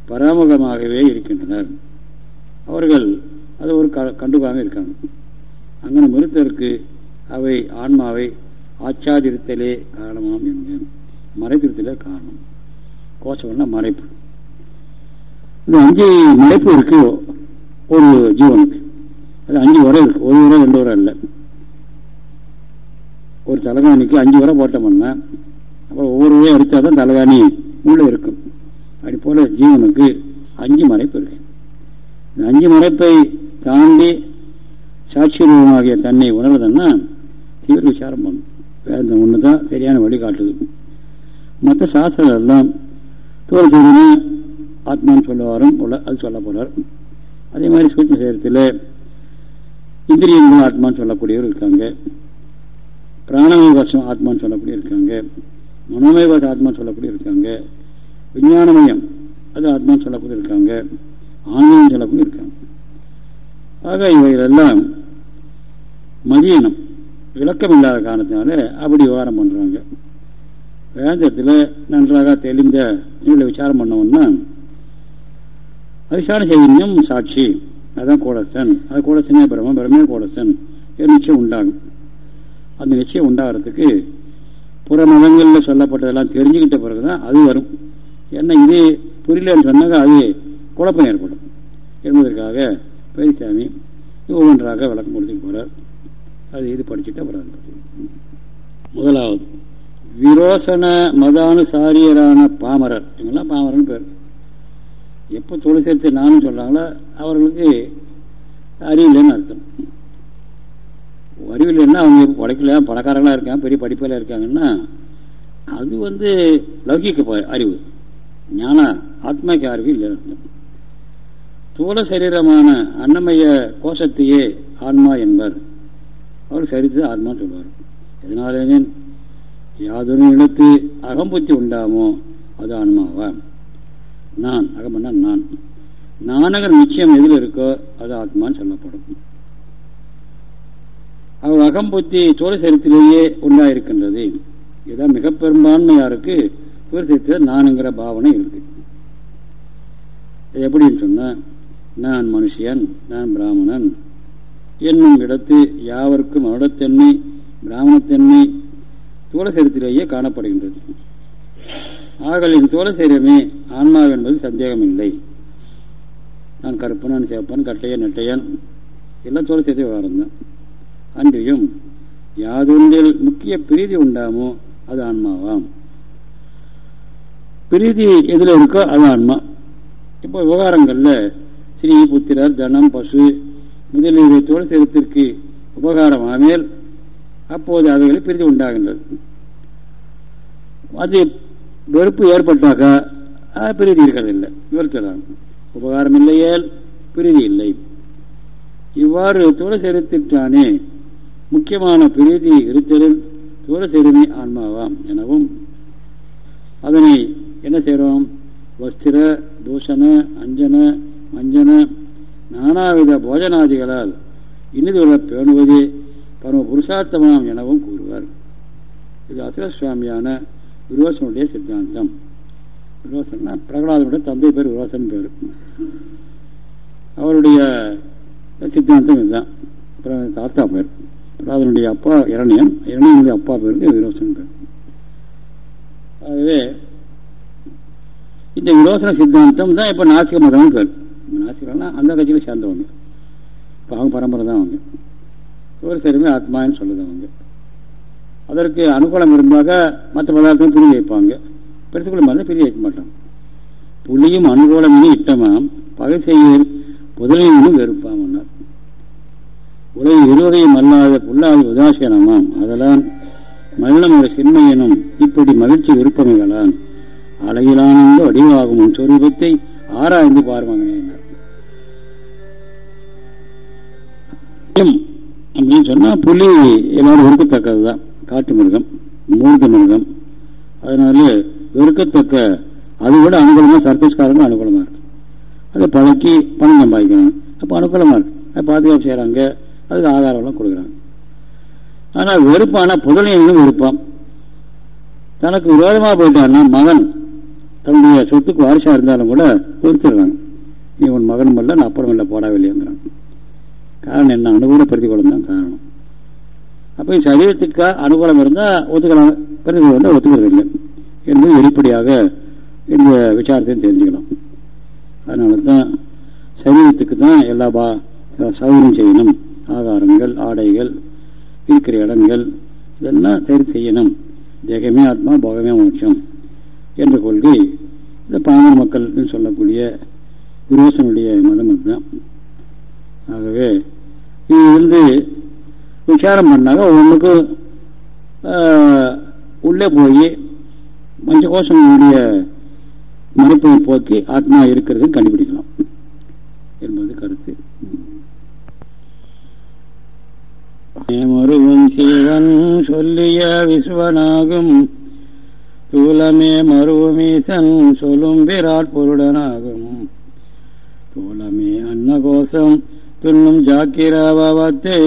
பராமுகமாகவே இருக்கின்றனர். அவர்கள் அது ஒரு கண்டுக்காம இருக்காங்க. அங்கே மறுத்தற்கு அவை ஆன்மாவை ஆச்சாதிருத்தலே காரணமாம் என்கிறேன் மறைத்திருத்தலே காரணம். கோஷம்னா மறைப்பு. இந்த அஞ்சு மறைப்பு இருக்கு ஒரு ஜீவனுக்கு. அது அஞ்சு உரை ஒரு உரை ரெண்டு உரம் இல்லை. ஒரு தலைகாணிக்கு அஞ்சு உரை போட்டோம்னா அப்புறம் ஒவ்வொரு உரையும் அடித்தா தான் தலைகாணி உள்ளே இருக்கும். அப்படி போல ஜீவனுக்கு அஞ்சு மறைப்பு இருக்கு. இந்த அஞ்சு மறைப்பை தாண்டி சாட்சி ரூபமாகிய தன்னை உணர்வதுன்னா தீவிர விசாரம் பண்ணும். வேத ஒன்று தான் சரியான வழிகாட்டுது. மற்ற சாஸ்திரங்கள் எல்லாம் தோல் தெரிஞ்சு ஆத்மான்னு சொல்லுவாரும் அது சொல்ல போகிறார் அதே மாதிரி சூட்ச சேரத்தில் இந்திரியங்கள் ஆத்மான்னு சொல்லக்கூடியவர் இருக்காங்க. பிராணமய வசம் ஆத்மான்னு சொல்லக்கூடிய இருக்காங்க. மனோமய வச ஆத்மான்னு சொல்லக்கூடிய இருக்காங்க. விஞ்ஞானமயம் அது ஆத்மான்னு சொல்லக்கூடிய இருக்காங்க. ஆன்மீகம் சொல்லக்கூடிய இருக்காங்க. ஆக இவைகளெல்லாம் மதியனம் விளக்கம் இல்லாத காரணத்தினால அப்படி விவகாரம் பண்ணுறாங்க வேந்தத்தில் நன்றாக தெளிந்த நீங்கள விசாரம் பண்ணோம்னா அதிசார சைதன்யம் சாட்சி. அதுதான் கோடசன் அது கோடசனே பிரம்மம் பிரம்மே கோடசன் நிச்சயம் உண்டாகும். அந்த நிச்சயம் உண்டாகிறதுக்கு புற மதங்களில் சொல்லப்பட்டதெல்லாம் தெரிஞ்சுக்கிட்ட பிறகுதான் அது வரும். ஏன்னா இது புரியலன்னு சொன்னாங்க அது குழப்பம் ஏற்படும். என்பதற்காக பெரியசாமி ஒவ்வொன்றாக விளக்கம் கொடுத்துட்டு போறார். அது இது படிச்சுட்டு அப்புறம் முதலாவது விரோசன மதானுசாரியரான பாமரர். இவங்கெல்லாம் பாமரன் பேர். எப்போ தொழில் சேர்த்து நானும் சொல்கிறாங்களோ அவர்களுக்கு அறிவில்லைன்னு அர்த்தம். அறிவில்லைன்னா அவங்க உழைக்கல பணக்காரங்களாக இருக்காங்க பெரிய படிப்பில் இருக்காங்கன்னா அது வந்து லௌகிக்க அறிவு. ஞான ஆத்மாக்கு அறிவு இல்லைன்னு அர்த்தம். தூள சரீரமான அன்னமய கோஷத்தையே ஆன்மா என்பர். அவர் சரித்து ஆத்மான்னு சொல்வார். எதனாலேனேன்? யாதொரு இடத்து அகம்புத்தி உண்டாமோ அது ஆன்மாவா? நான் அகமன்னா நான். நானகர் நிச்சயம் எதில் இருக்கோ அது ஆத்மான்னு சொல்லப்படும். அவர் அகம்புத்தி தோல் சரித்திலேயே உண்டாயிருக்கின்றது. இதுதான் மிக பெரும்பான்மையாருக்கு தோல் சரித்திர நானுங்கிற பாவனை இருக்கு. எப்படின்னு சொன்னால் நான் மனுஷியன் நான் பிராமணன். என்னும் இடத்து யாவருக்கும் அவடத்தன்மை பிராமணத்தன்மை தோளசரித்திலேயே காணப்படுகின்றது. ஆகலின் தோளசரீரமே ஆன்மாவென்பது சந்தேகம் இல்லை நான் கருப்பனன் சேப்பன் கட்டையன் நெட்டையன். எல்லாம் தோளசரித்த விவகாரம் தான் அன்றியும் யாதொன்றில் முக்கிய பிரீதி உண்டாமோ அது ஆன்மாவாம். பிரீதி எதில் இருக்கோ அது ஆன்மா. இப்போ விவகாரங்களில் ஸ்ரீ புத்திரர் தனம் பசு முதலீடு தோல் உபகாரம் ஆமேல் அப்போது அவைகளை பிரிதி உண்டாகின்றது. அது வெறுப்பு ஏற்பட்டாக்கா? பிரீதி இருக்கிறதில்லை. விவரத்தலாம் உபகாரம் இல்லையேல் பிரீதி இல்லை. இவ்வாறு தோழ முக்கியமான பிரீதி இருத்தலில் தூரசெருமை ஆன்மாவாம் எனவும் அதனை என்ன செய்கிறோம் வஸ்திர தூஷண அஞ்சன மஞ்சன நானாவித போஜனாதிகளால் இனிதுல பேணுவதே பரம புருஷார்த்தமாம் எனவும் கூறுவார். இது அசுர சுவாமியான விரோசனுடைய சித்தாந்தம். விரோசன்னா பிரகலாதனுடைய தந்தை பேர் விரோசன் பேர். அவருடைய சித்தாந்தம் இதுதான். தாத்தா பேர். பிரகலாதனுடைய அப்பா இரணியன். இரணியனுடைய அப்பா பேருக்கு விரோசன் பேர். ஆகவே இந்த விரோசன சித்தாந்தம் தான் இப்போ நாசிக மதம்னு பேர். நாசிகம்னா அந்த கட்சியில் சேர்ந்தவங்க. இப்போ அவங்க பரம்பரை தான் அவங்க. ஒரு சரிமே ஆத்மான்னு சொல்லுது அவங்க அதற்கு அனுகூலம் இருந்தாக மற்ற பதார்த்தமும் பிரிஞ்சு வைப்பாங்க. பெருசுக்குள்ள மருந்து பிரிஞ்சு வைக்க மாட்டாங்க. புளியும் அனுகூலம் இட்டமாம். பகை செய்ய புதலையும் வெறுப்பாம் உலகில் இருவகையும் அல்லாத புல்லாத உதாசீனமாம். அதெல்லாம் மரணமுறை சின்மையனும் இப்படி மகிழ்ச்சி விருப்பமைகளான். அழகிலானந்த வடிவாகும் சொரூபத்தை ஆராய்ந்து பார்வாங்க அப்படின்னு சொன்னா புலி எல்லாரும் வெறுக்கத்தக்கது தான் காட்டு மிருகம் மூர்க்க மிருகம். அதனால வெறுக்கத்தக்க அது விட அனுகூலமா சர்க்கஸ்காரங்க அனுகூலமா இருக்கு. அதை பழக்கி பணம் சம்பாதிக்கணும். அப்போ அனுகூலமா இருக்கு. அதை பாதுகாப்பு செய்கிறாங்க அதுக்கு ஆதாரம்லாம் கொடுக்குறாங்க. ஆனால் வெறுப்பான புதனையும் வெறுப்பான் தனக்கு விரோதமாக போயிட்டான்னா மகன் தன்னுடைய சொத்துக்கு வாரிசாக இருந்தாலும் கூட வெறுத்துடுறாங்க. நீ உன் மகனும் இல்லை நான் அப்புறம் இல்லை போடவில்லைங்கிறான் காரணம் என்ன? அனுகூல பிரதிகூலம் தான் காரணம். அப்போ சரீரத்துக்கு அனுகூலம் இருந்தால் ஒத்துக்கலாம். பிரதிகூலம் ஒத்துக்கிறது இல்லை என்பது வெளிப்படையாக இந்த விசாரத்தையும் தெரிஞ்சுக்கலாம் அதனால தான் சரீரத்துக்கு தான் எல்லா பா சௌகரியம் செய்யணும். ஆகாரங்கள் ஆடைகள் இருக்கிற இடங்கள் இதெல்லாம் தேர்வு செய்யணும். தேகமே ஆத்மா போகமே மோட்சம் என்ற கொள்கை இந்த பாமர மக்கள் சொல்லக்கூடிய விரோசனுடைய மதம் அதுதான். ஆகவே இதிலிருந்து விசாரம் பண்ணாங்க. ஒவ்வொன்றுக்கும் உள்ளே போய் பஞ்சகோஷங்களுடைய மறுப்பை போக்கி ஆத்மா இருக்கிறது கண்டுபிடிக்கலாம். என்பது கருத்து. மருவன் சிவன் சொல்லிய விஸ்வனாகும் தூலமே மருவமீசன் சொல்லும் விராட் பொருடனாகும். தூலமே அன்னகோசம் துண்ணும் ஜாக்கிரபாவத்தை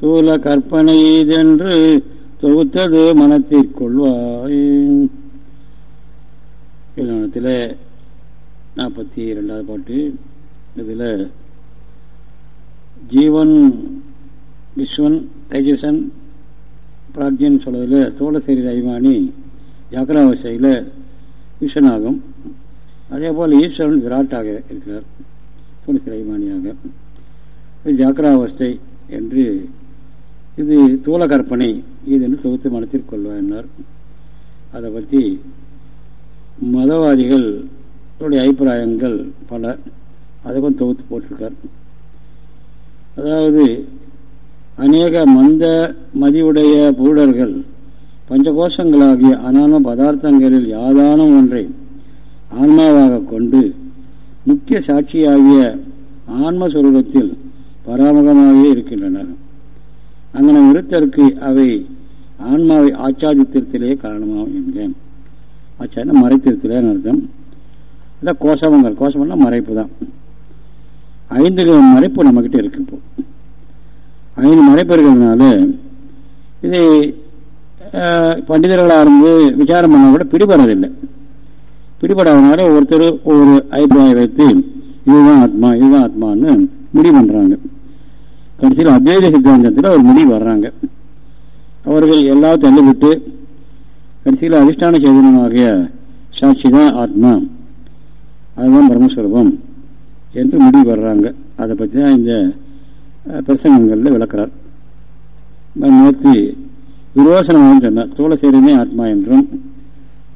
தூல கற்பனை இதென்று தொகுத்தது மனத்திற்கொள்வாய் கல்யாணத்தில் நாற்பத்தி ரெண்டாவது பாட்டு. இதில் ஜீவன் விஸ்வன் தேஜசன் பிராக்யன் சொல்றதுல தோழசேரி அபிமானி ஜாக்கிராவசையில் விஸ்வனாகும். அதே போல் ஈஸ்வரன் விராட்டாக இருக்கிறார் தோழசேரி அபிமானியாக ஜாக்கிராவஸ்தை என்று இது தூள கற்பனை இது என்று தொகுத்து மனத்தில் கொள்வார் அதை பற்றி மதவாதிகள் அபிப்பிராயங்கள் பல. அதுக்கும் தொகுத்து போட்டிருக்கார். அதாவது அநேக மந்த மதியுடைய பூடர்கள் பஞ்சகோஷங்களாகிய அனான பதார்த்தங்களில் யாதானும் ஒன்றை ஆன்மாவாக கொண்டு முக்கிய சாட்சியாகிய ஆன்மஸ்வரூபத்தில் பராமுகமாகவே இருக்கின்றனர். அங்கன இருத்தற்கு அவை ஆன்மாவை ஆச்சாதித்திரத்திலே காரணமாகும் என்கிறேன் ஆச்சாரம் மறைத்திருத்திலே அர்த்தம். இதான் கோஷமங்கள் கோஷம்னா மறைப்பு தான் ஐந்து மறைப்பு நம்மக்கிட்ட இருக்கு இப்போ. ஐந்து மறைப்பு இருக்கிறதுனால இது பண்டிதர்களாக இருந்து விசாரம் பண்ண கூட பிடிபடுறதில்லை பிடிபடாதனால ஒருத்தர் ஒவ்வொரு அபிப்பிராயம் வைத்து இதுதான் ஆத்மா இதுதான் ஆத்மான்னு முடிவு பண்ணுறாங்க கடைசியில் அத்வைத சித்தாந்தத்தில் ஒரு முடிவு வர்றாங்க. அவர்கள் எல்லாத்தையும் தள்ளிவிட்டு கடைசியில் அதிஷ்டான சேதனமாகிய சாட்சி தான் ஆத்மா. அதுதான் பிரம்மஸ்வரூபம் என்று முடிவு வர்றாங்க. அதை பற்றி தான் இந்த பிரசங்கங்களில் விளக்கிறார். நேற்று விரோசனம் சொன்னார். சோழசேரமே ஆத்மா என்றும்.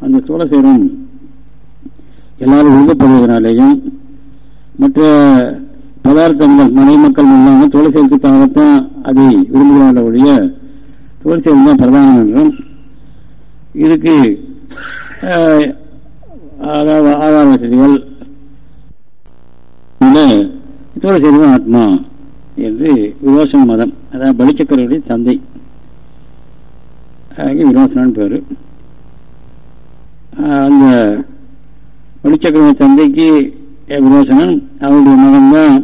அந்த சோழசேரம் எல்லாரும் விரும்பப்படுவதனாலேயும் மற்ற பதார்த்தங்கள் மனை மக்கள் இல்லாமல் துளசியத்துக்காகத்தான் அதை விரும்புகிறார்கள் ஒழிய துளசியம் தான் பிரதானம் என்றும் இதுக்கு ஆதார வசதிகள் துளசியம் ஆத்மா என்று விரோசன மதம் அதாவது பலிச்சக்கரவுடைய தந்தை. விரோசனான்னு பேரு. அந்த பலிச்சக்கரவர்த்தி தந்தைக்கு விரோசனன் அவருடைய மகன் தான்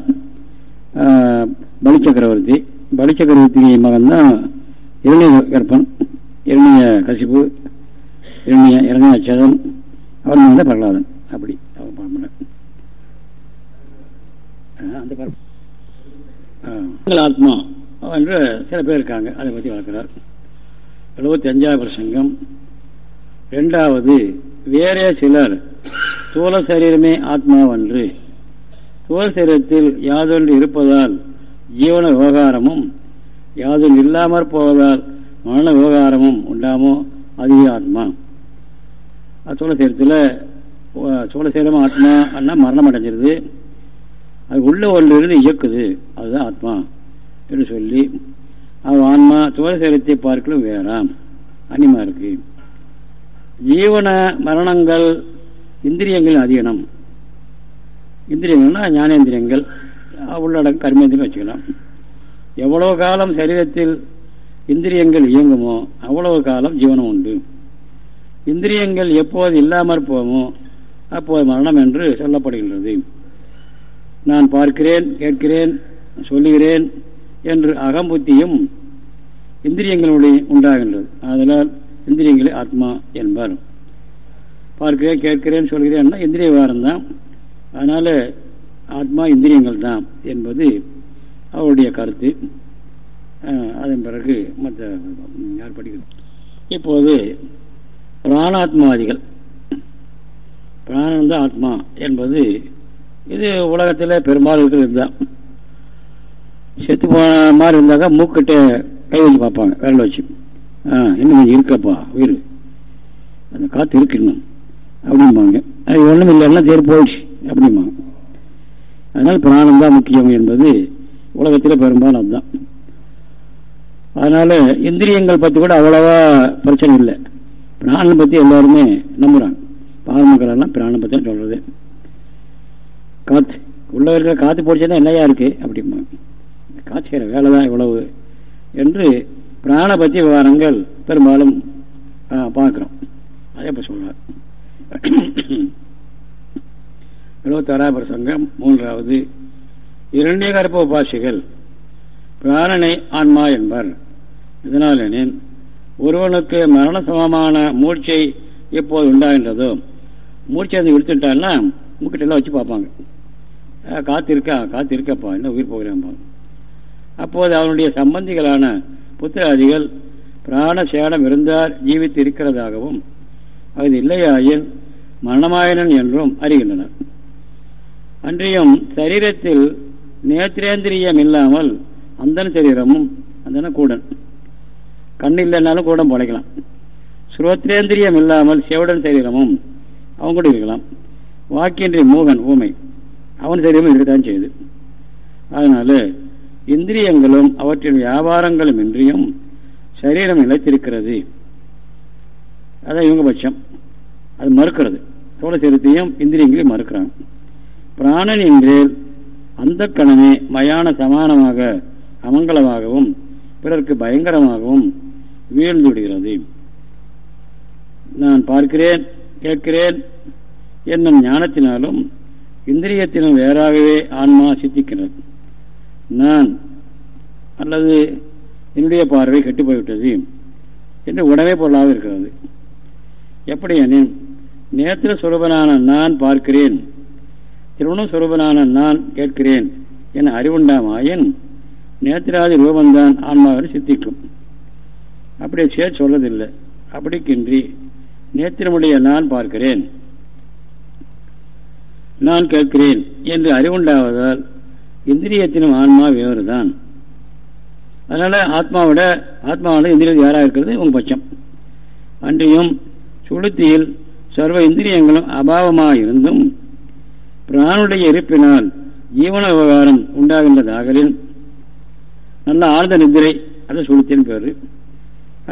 பலிச்சக்கரவர்த்தி பலிச்சக்கரவர்த்தி மகன் தான் இரணிய கற்பன் இரணிய கசிப்பு இரணிய இரணிய சதம் அவன் மகன் தான் பிரகலாதன். அப்படி அவன் பண்ண அந்த ஆத்மா என்று சில பேர் இருக்காங்க. அதை பற்றி வளர்க்கிறார். எழுபத்தி அஞ்சாவது பிரசங்கம். ரெண்டாவது வேறே சிலர் தூள சரீரமே ஆத்மாவன்று. தோல் சரீரத்தில் யாதொன்று இருப்பதால் ஜீவன விவகாரமும் யாதும் இல்லாமற் போவதால் மரண விவகாரமும் உண்டாமோ அதுவே ஆத்மா. சோழ சீரத்தில் ஆத்மா அண்ணா மரணம் அடைஞ்சிருது. அது உள்ள ஒன்றிலிருந்து இயக்குது. அதுதான் ஆத்மா என்று சொல்லி அது ஆன்மா சோழசேரத்தை பார்க்கலும் வேறாம். அனிமா இருக்கு. ஜீவன மரணங்கள் இந்திரியங்களின் அதிகனம். இந்திரியங்கள்னா ஞானேந்திரியங்கள். உள்ளடங்கு கர்மேந்திரம் வச்சுக்கலாம் எவ்வளவு காலம் சரீரத்தில் இந்திரியங்கள் இயங்குமோ அவ்வளவு காலம் ஜீவனம் உண்டு. இந்திரியங்கள் எப்போது இல்லாமற் போமோ அப்போது மரணம் என்று சொல்லப்படுகின்றது. நான் பார்க்கிறேன் கேட்கிறேன் சொல்லுகிறேன் என்று அகம்புத்தியும் இந்திரியங்களுடைய உண்டாகின்றது. அதனால் இந்திரியங்களே ஆத்மா என்பார். பார்க்கிறேன் கேட்கிறேன் சொல்கிறேன் இந்திரிய விவகாரம் தான் அதனால ஆத்மா இந்திரியங்கள் தான் என்பது அவருடைய கருத்து. அதன் பிறகு மற்ற யார் படிக்கிறது இப்போது பிராணாத்மாதிகள். பிராணந்த ஆத்மா என்பது இது உலகத்தில் பெரும்பாலும் இருக்கிறது தான் செத்து போன மாதிரி இருந்தாக்கா மூக்கிட்ட கை வச்சு பார்ப்பாங்க விரல் வச்சு. ஆ இன்னும் கொஞ்சம் இருக்கப்பா உயிர். அந்த காற்று இருக்கு இன்னும் அப்படிம்பாங்க. அது ஒன்றும் இல்லைன்னா தேர் போயிடுச்சு அப்படிம்பாங்க. அதனால் பிராணம் தான் முக்கியம் என்பது உலகத்தில் பெரும்பாலும் அதுதான். அதனால இந்திரியங்கள் பற்றி கூட அவ்வளவா பிரச்சனை இல்லை. பிராணம் பற்றி எல்லாருமே நம்புறாங்க. பாரம்பரியெல்லாம் எல்லாம் பிராணம் பற்றி சொல்றது. காற்று உள்ளவர்கள் காற்று போடுச்சுன்னா என்னையா இருக்கு? அப்படிம்பாங்க. காற்று செய்கிற வேலை தான் இவ்வளவு என்று பிராண பற்றி விவகாரங்கள் பெரும்பாலும் பார்க்குறோம். அதே இப்போ சொல்றார். எழுபத்தாறாம் பிரசங்கம் மூன்றாவது. இரண்டிய கருப்ப உபாசிகள் பிராணனை ஆன்மா என்பர். இதனால் எனின் ஒருவனுக்கு மரண சமமான மூர்ச்சை எப்போது உண்டாகின்றதோ மூர்ச்சை அதை விடுத்துட்டான்னா மூக்கிட்டெல்லாம் வச்சு பார்ப்பாங்க. காத்திருக்கா காத்திருக்கப்பா என்ன உயிர் போகிறேன்பாங்க அப்போது அவனுடைய சம்பந்திகளான புத்திராதிகள் பிராண சேடம் இருந்தால் ஜீவித்து இருக்கிறதாகவும் அது இல்லையாயின் மரணமாயினன் என்றும் அறிகின்றனர். அன்றியும் சரீரத்தில் நேத்திரேந்திரியம் இல்லாமல் அந்தன சரீரமும் அந்தன கூடன். கண் இல்லைன்னாலும் கூடம் பழைக்கலாம். சுரோத்திரேந்திரியம் இல்லாமல் செவடன் சரீரமும் அவன் கூட இருக்கலாம். வாக்கின்றி மூகன் ஊமை அவன் சரீரமும் இருக்கத்தான் செய்யுது. அதனால இந்திரியங்களும் அவற்றின் வியாபாரங்களும் இன்றியும் சரீரம் நிலைத்திருக்கிறது. அதான் இவங்க பட்சம். அது மறுக்கிறது. சோழ சரீரத்தையும் இந்திரியங்களையும் மறுக்கிறாங்க. பிராணன் என்று அந்த கணமே மயான சமானமாக அமங்கலமாகவும் பிறர்க்கு பயங்கரமாகவும் வீழ்ந்து விடுகிறது நான் பார்க்கிறேன் கேட்கிறேன் என்னும் ஞானத்தினாலும் இந்திரியத்தினும் வேறாகவே ஆன்மா சித்திக்கிறது. நான் அல்லது என்னுடைய பார்வை கெட்டு போய்விட்டது என்று உடவே பொருளாக இருக்கிறது. எப்படி எனின் நேத்திர சுரூபனான நான் பார்க்கிறேன். திருமண சுரூபனான நான் கேட்கிறேன் என அறிவுண்டாமாயின் நேத்திராதி ரூபந்தான் ஆன்மாவில் சித்திக்கும். அப்படி சே சொல்றதில்லை அப்படிக்கின்றி நேத்திரமுடைய நான் பார்க்கிறேன். நான் கேட்கிறேன் என்று அறிவுண்டாவதால் இந்திரியத்தினும் ஆன்மா வேறுதான். அதனால ஆத்மாவோட ஆத்மாவோட இந்திரியம் யாராக இருக்கிறது? உங்க பட்சம். அன்றியும் சுளுத்தியில் சர்வ இந்திரியங்களும் அபாவமாக இருந்தும் பிராணுடைய இருப்பினால் ஜீவன விவகாரம் உண்டாகின்றதாகலின் நல்ல ஆழ்ந்த நிதிரை அதை சுளுத்தின் பேர்.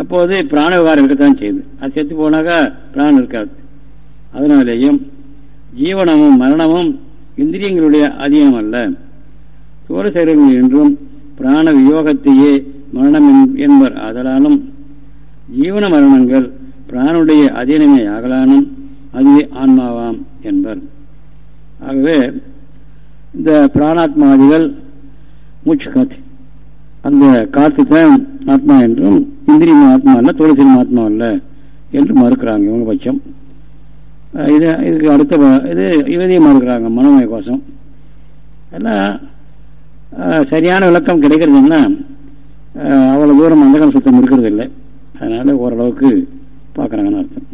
அப்போது பிராண விவகாரம் இருக்கத்தான் செய்யுது அது செத்து போனாக்கா பிராணம் இருக்காது. அதனாலேயும் ஜீவனமும் மரணமும் இந்திரியங்களுடைய அதீனம் அல்ல. சோழ சரீரங்கள் என்றும் பிராண வியோகத்தையே மரணம் என்பர். ஆதலாலும் ஜீவன மரணங்கள் பிராணுடைய அதீனமே ஆகலானும் அதுவே ஆன்மாவாம் என்பர். ஆகவே இந்த பிராணாத்மாதிகள் மூச்சு காத்து அந்த காத்து தான் ஆத்மா என்றும் இந்திரியம் ஆத்மா அல்ல தொழில் ஆத்மா அல்ல என்று மறுக்கிறாங்க இவங்க பட்சம். இது இதுக்கு அடுத்த இது இவதையும் மறுக்கிறாங்க மனோமய கோஷம். எல்லாம் சரியான விளக்கம் கிடைக்கிறதுன்னா அவ்வளோ தூரம் அந்தகம் சுத்தம் இருக்கிறது இல்லை அதனால ஓரளவுக்கு பார்க்குறாங்கன்னு அர்த்தம்.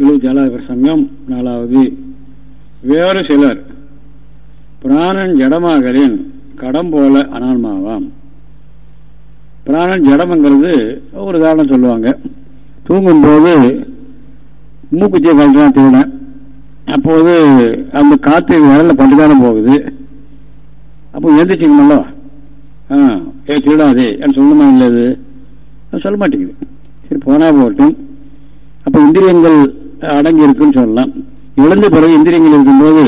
எழுபத்தி ஏழாவது பிரசங்கம் நாலாவது வேறு சிலர் பிராணன் ஜடமாகலின் கடம் போல அனான்மாவாம். பிராணன் ஜடம்ங்கிறது ஒரு உதாரணம் சொல்லுவாங்க. தூங்கும்போது மூக்குத்தியை கழட்டான் திருடன். அப்போது அந்த காற்று பட்டு பட்டுதானே போகுது. அப்போ எழுந்திரிச்சிக்கணும்ல? ஆ ஏ திருடாதே என்று சொல்லணுமா இல்லது சொல்ல மாட்டேங்குது. சரி போனா போகட்டும். அப்போ இந்திரியங்கள் அடங்கி இருக்குன்னு சொல்லலாம். இழந்த பிறகு இந்திரியங்கள் இருக்கும்போது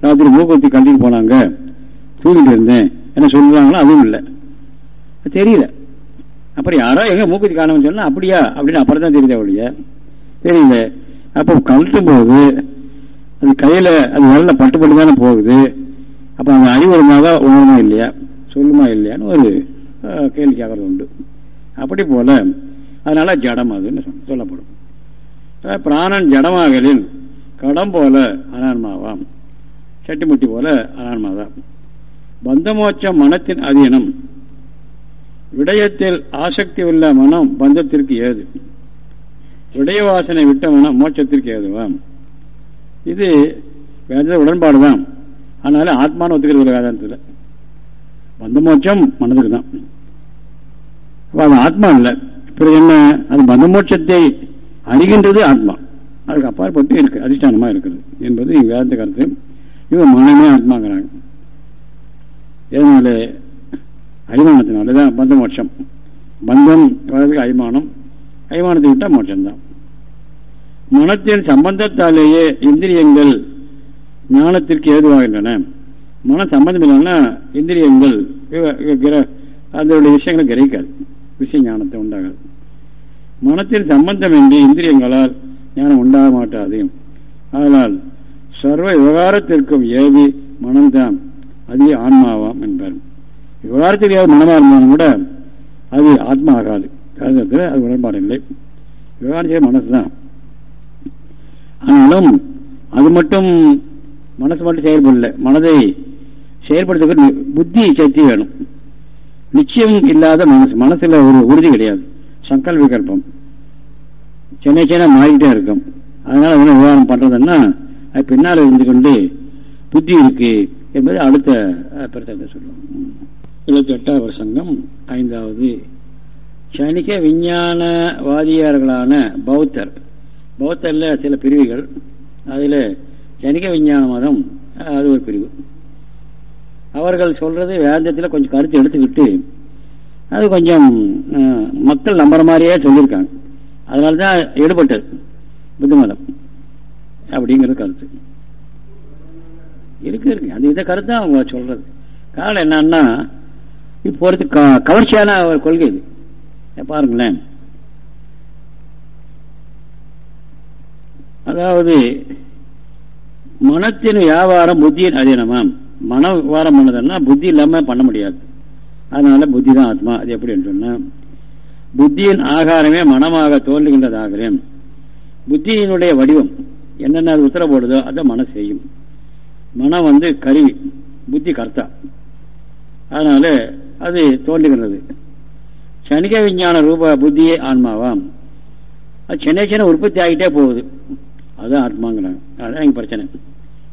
ராத்திரி மூக்கத்தி கண்டிட்டு போனாங்க. தூங்கிட்டு இருந்தேன். என்ன சொல்கிறாங்களோ அதுவும் இல்லை. தெரியல. அப்புறம் யாரோ எங்க மூக்கத்தி காணணும்னு சொன்னா அப்படியா? அப்படின்னு அப்புறம் தான் தெரியுது அவளுடைய தெரியல. அப்போ கழட்டும் போது அது கையில அது வரல பட்டு பட்டு தானே போகுது. அப்ப அந்த அறிவுறமாக உணருமா இல்லையா? சொல்லுமா இல்லையான்னு ஒரு கேள்வி கேட்கறது உண்டு. அப்படி போல அதனால ஜடம் அதுன்னு சொல்லப்படும். பிராணன் ஜடமாகலின் கடம் போல அனான்மாவாம். சட்டிமுட்டி போல அனான்மாதான் பந்தமோச்சம் மனத்தின் அதீனம். விடயத்தில் ஆசக்தி உள்ள மனம் பந்தத்திற்கு ஏது? விடய வாசனை விட்ட மனம் மோட்சத்திற்கு ஏதுவாம். இது வேத உடன்பாடு தான். அதனால ஆத்மான ஒத்துக்கிறது வேதாந்தத்தில். பந்தமோட்சம் மனதுக்கு தான். அது ஆத்மா இல்லை. பிறகு என்ன? அது பந்தமோட்சத்தை அறிகின்றது ஆத்மா. அதுக்கு அப்பாற்பட்டு இருக்கு அதிஷ்டானமா இருக்கிறது என்பது இங்க வேதாந்த கருத்து. இவங்க மனமே ஆத்மாங்கிறாங்க. எதனால அபிமானத்தினாலதான் பந்த மோட்சம். பந்தம் வர்றதுக்கு அபிமானம். அபிமானத்தை விட்டா மோட்சம்தான். மனத்தின் சம்பந்தத்தாலேயே இந்திரியங்கள் ஞானத்திற்கு ஏதுவாகின்றன. மன சம்பந்தம் இல்லைன்னா இந்திரியங்கள் அதனுடைய விஷயங்களை கிரகிக்காது. விஷய ஞானத்தை உண்டாகாது. மனத்தின் சம்பந்தம் என்று இந்திரியங்களால் ஞானம் உண்டாக மாட்டாது. அதனால் சர்வ விவகாரத்திற்கும் ஏவி மனம்தான் அது ஆன்மாவாம் என்பார். விவகாரத்தில் ஏதாவது மனமாக இருந்தாலும் கூட அது ஆத்மா ஆகாது கருதத்தில் அது உடன்பாடு இல்லை. விவகாரம் மனசு தான் ஆனாலும் அது மட்டும் மனசு மட்டும் செயல்படல. மனதை செயல்படுத்த புத்தி சக்தி வேணும். நிச்சயம் இல்லாத மனசு. மனசுல ஒரு உறுதி கிடையாது. சங்கல் விகல்பம். சின்ன சின்ன மாறிக்கிட்டே இருக்கும். அதனால என்ன விவகாரம் பண்றதுன்னா அது பின்னால் இருந்து கொண்டு புத்தி இருக்கு என்பது அடுத்த பிரச்சனை சொல்லுவோம். எழுபத்தி எட்டாவது பிரசங்கம் ஐந்தாவது. சனிக விஞ்ஞானவாதியார்களான பௌத்தர். பௌத்தரில் சில பிரிவுகள். அதில் சனிக விஞ்ஞான மதம் அது ஒரு பிரிவு. அவர்கள் சொல்றது வேந்தத்தில் கொஞ்சம் கருத்து எடுத்துக்கிட்டு அது கொஞ்சம் மக்கள் நம்புற மாதிரியே சொல்லியிருக்காங்க. அதனால தான் ஈடுபட்டது புத்த மதம் கருத்து. இருக்கு இருக்கு. அது இதை கருத்து தான் அவங்க சொல்றது. காரணம் என்னன்னா இப்போ ஒரு கவர்ச்சியான ஒரு கொள்கை இது. பாருங்களேன். அதாவது மனத்தின் வியாபாரம் புத்தியின் அதீனமாம் மன வியாபாரம் பண்ணதுன்னா புத்தி இல்லாம பண்ண முடியாது. அதனால புத்தி தான் ஆத்மா. அது எப்படின்னு சொன்னா புத்தியின் ஆகாரமே மனமாக தோன்றுகின்றதாகிறேன். புத்தியினுடைய வடிவம் என்னென்ன அது உத்தர போடுதோ அதை மனம் செய்யும். மனம் வந்து கருவி புத்தி கர்த்தா அதனால அது தோன்றுகின்றது. சனிக விஞ்ஞான ரூப புத்தியே ஆன்மாவாம். அது சின்ன சின்ன உற்பத்தி ஆகிட்டே போகுது. அதுதான் ஆத்மாங்கிறாங்க. அதுதான் எங்கள் பிரச்சனை.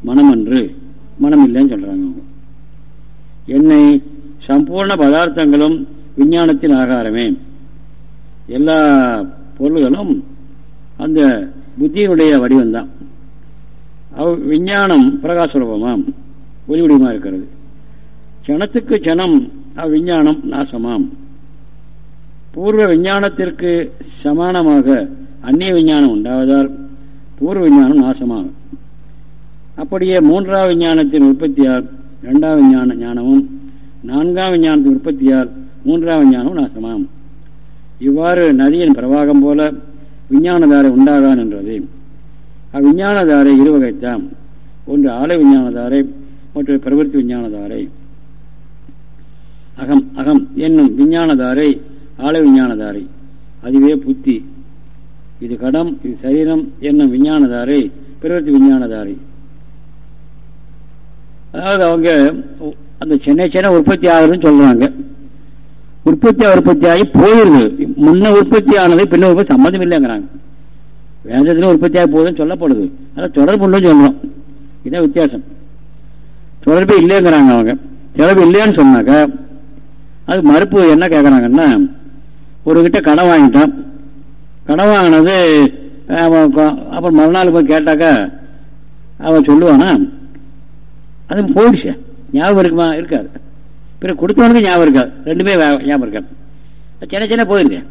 மனம் அன்று மனம் இல்லைன்னு சொல்கிறாங்க அவங்க. என்னை சம்பூர்ண பதார்த்தங்களும் விஞ்ஞானத்தின் ஆகாரமே. எல்லா பொருள்களும் அந்த புத்தியினுடைய வடிவம்தான். விஞ்ஞானம் பிரகாசரூபமாம் ஒளிவடிவமா இருக்கிறது. சனத்துக்கு அவ் அவ்விஞ்ஞானம் நாசமாம். பூர்வ விஞ்ஞானத்திற்கு சமானமாக அந்நிய விஞ்ஞானம் உண்டாவதால் பூர்வ விஞ்ஞானம் நாசமாகும். அப்படியே மூன்றாம் விஞ்ஞானத்தின் உற்பத்தியால் இரண்டாம் விஞ்ஞான ஞானமும் நான்காம் விஞ்ஞானத்தின் உற்பத்தியால் மூன்றாம் விஞ்ஞானமும் நாசமாகும் இவ்வாறு நதியின் பிரவாகம் போல விஞ்ஞானதாரை உண்டாகான் என்றது. அவ்விஞ்ஞானதாரை இருவகைத்தான் ஒன்று ஆலை விஞ்ஞானதாரை மற்றொரு பிரவர்த்தி விஞ்ஞானதாரை. அகம் அகம் என்னும் விஞ்ஞானதாரை ஆலை விஞ்ஞானதாரை. அதுவே புத்தி. இது கடம் இது சரீரம் என்னும் விஞ்ஞானதாரை பிரவர்த்தி விஞ்ஞானதாரை. அதாவது அவங்க அந்த சென்னை சென்னை உற்பத்தி ஆகுதுன்னு சொல்றாங்க. உற்பத்தி உற்பத்தி ஆகி போயிருது முன்ன உற்பத்தி ஆனது பின்ன உற்பத்தி சம்மந்தம் இல்லைங்கிறாங்க. வேதத்தில் உற்பத்தி ஆகி போகுதுன்னு சொல்லப்படுது. அதான் தொடர்பு உண்டு சொல்றோம். இதான் வித்தியாசம். தொடர்பு இல்லைங்கிறாங்க அவங்க. தொடர்பு இல்லையான்னு சொன்னாக்க அது மறுப்பு என்ன கேட்குறாங்கன்னா ஒரு கிட்ட கடன் வாங்கிட்டான். கடன் வாங்கினது அப்புறம் மறுநாள் போய் கேட்டாக்கா அவன் சொல்லுவானா அது போயிடுச்சு. ஞாபகம் இருக்குமா? இருக்காது. பிறகு கொடுத்தவனுக்கு ஞாபகம் இருக்காது. ரெண்டுமே ஞாபகம் இருக்காது. சின்ன சின்ன போயிருந்தேன்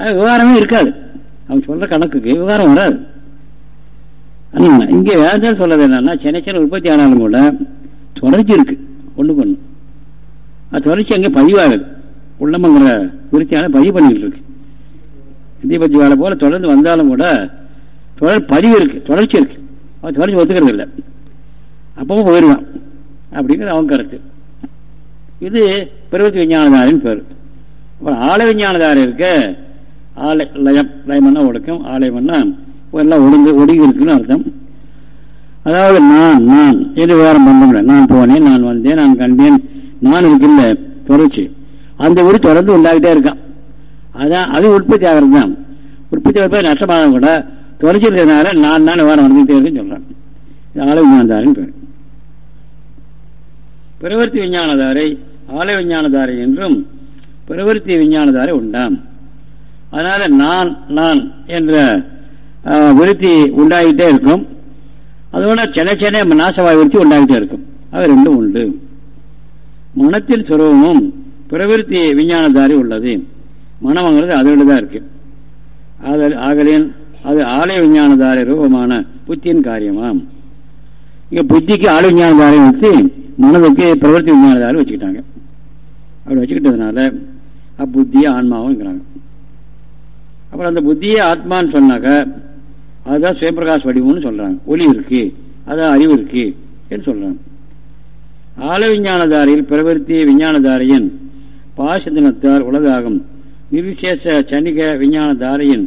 அது விவகாரமே இருக்காது. அவன் சொல்ற கணக்குக்கு விவகாரம் வராது. இங்கே வேதம் சொல்றது என்னன்னா சின்ன சின்ன உற்பத்தி ஆனாலும் கூட தொடர்ச்சி இருக்கு. ஒன்று பண்ணு. அது தொடர்ச்சி அங்கே பதிவாகுது. உள்ளமங்கிற விருத்தியான பதிவு பண்ணிக்கிட்டு இருக்கு. தீபத்தி வேலை போல தொடர்ந்து வந்தாலும் கூட தொடர் பதிவு இருக்கு. தொடர்ச்சி இருக்கு. அவன் தொடர்ச்சி ஒத்துக்கிறது இல்லை அப்பவும் போயிடுவான். அப்படிங்கிறது அவன் கருத்து. இது பிரவத்தி விஞ்ஞானதாரின் பேர். அப்புறம் ஆலை விஞ்ஞானதாரி இருக்க ஆலை லயம் லயமன்னா ஒடுக்கம் ஆலயம்னா எல்லாம் ஒடுங்கு ஒடுங்கி இருக்குன்னு அர்த்தம். அதாவது நான் நான் என்று விவகாரம் பண்ண நான் போனேன் நான் வந்தேன் நான் கண்டேன் நான் இருக்குல்ல தொடர்ச்சி. அந்த ஊர் தொடர்ந்து உண்டாகிட்டே இருக்கான். அதான் அது உற்பத்தி ஆகிறது தான் உற்பத்தி ஆகிறது நஷ்டமாக கூட தொடர்ச்சி இருக்கிறதுனால நான் தான் விவரம் வந்துகிட்டே இருக்குன்னு இது ஆலை விஞ்ஞானதாரின் பேர். பிரவர்த்தி விஞ்ஞானதாரை ஆலை விஞ்ஞானதாரை என்றும் பிரவர்த்தி விஞ்ஞானதாரை உண்டாம். அதனால நான் நான் என்ற விருத்தி உண்டாகிட்டே இருக்கும். அதோட சென்னை சென்னை நாசவாய் விருத்தி உண்டாகிட்டே இருக்கும். அவை ரெண்டும் உண்டு. மனத்தின் சுரூபமும் பிரவிற்த்தி விஞ்ஞானதாரி உள்ளது. மனம்ங்கிறது அதோடு தான் இருக்கு. ஆகலின் அது ஆலய விஞ்ஞானதாரி ரூபமான புத்தியின் காரியமாம். இங்க புத்திக்கு ஆலய விஞ்ஞானதாரை வச்சு மனதுக்கு பிரவர்த்தி விஞ்ஞானதாரி வச்சுக்கிட்டாங்க. அப்படி வச்சுக்கிட்டதுனால அப்புத்தியே ஆன்மாவும்ங்கிறாங்க அப்புறம் அந்த புத்தியே ஆத்மான்னு சொன்னாக்க அதுதான் சுயபிரகாஷ் வடிவம்னு சொல்றாங்க. ஒளி இருக்கு அதான் அறிவு இருக்கு என்று சொல்றாங்க. ஆல விஞ்ஞானதாரியில் பிரவர்த்தி விஞ்ஞானதாரியின் பாசத்தினத்தால் உலகாகும் நிர்விசேஷ சனிக விஞ்ஞானதாரையின்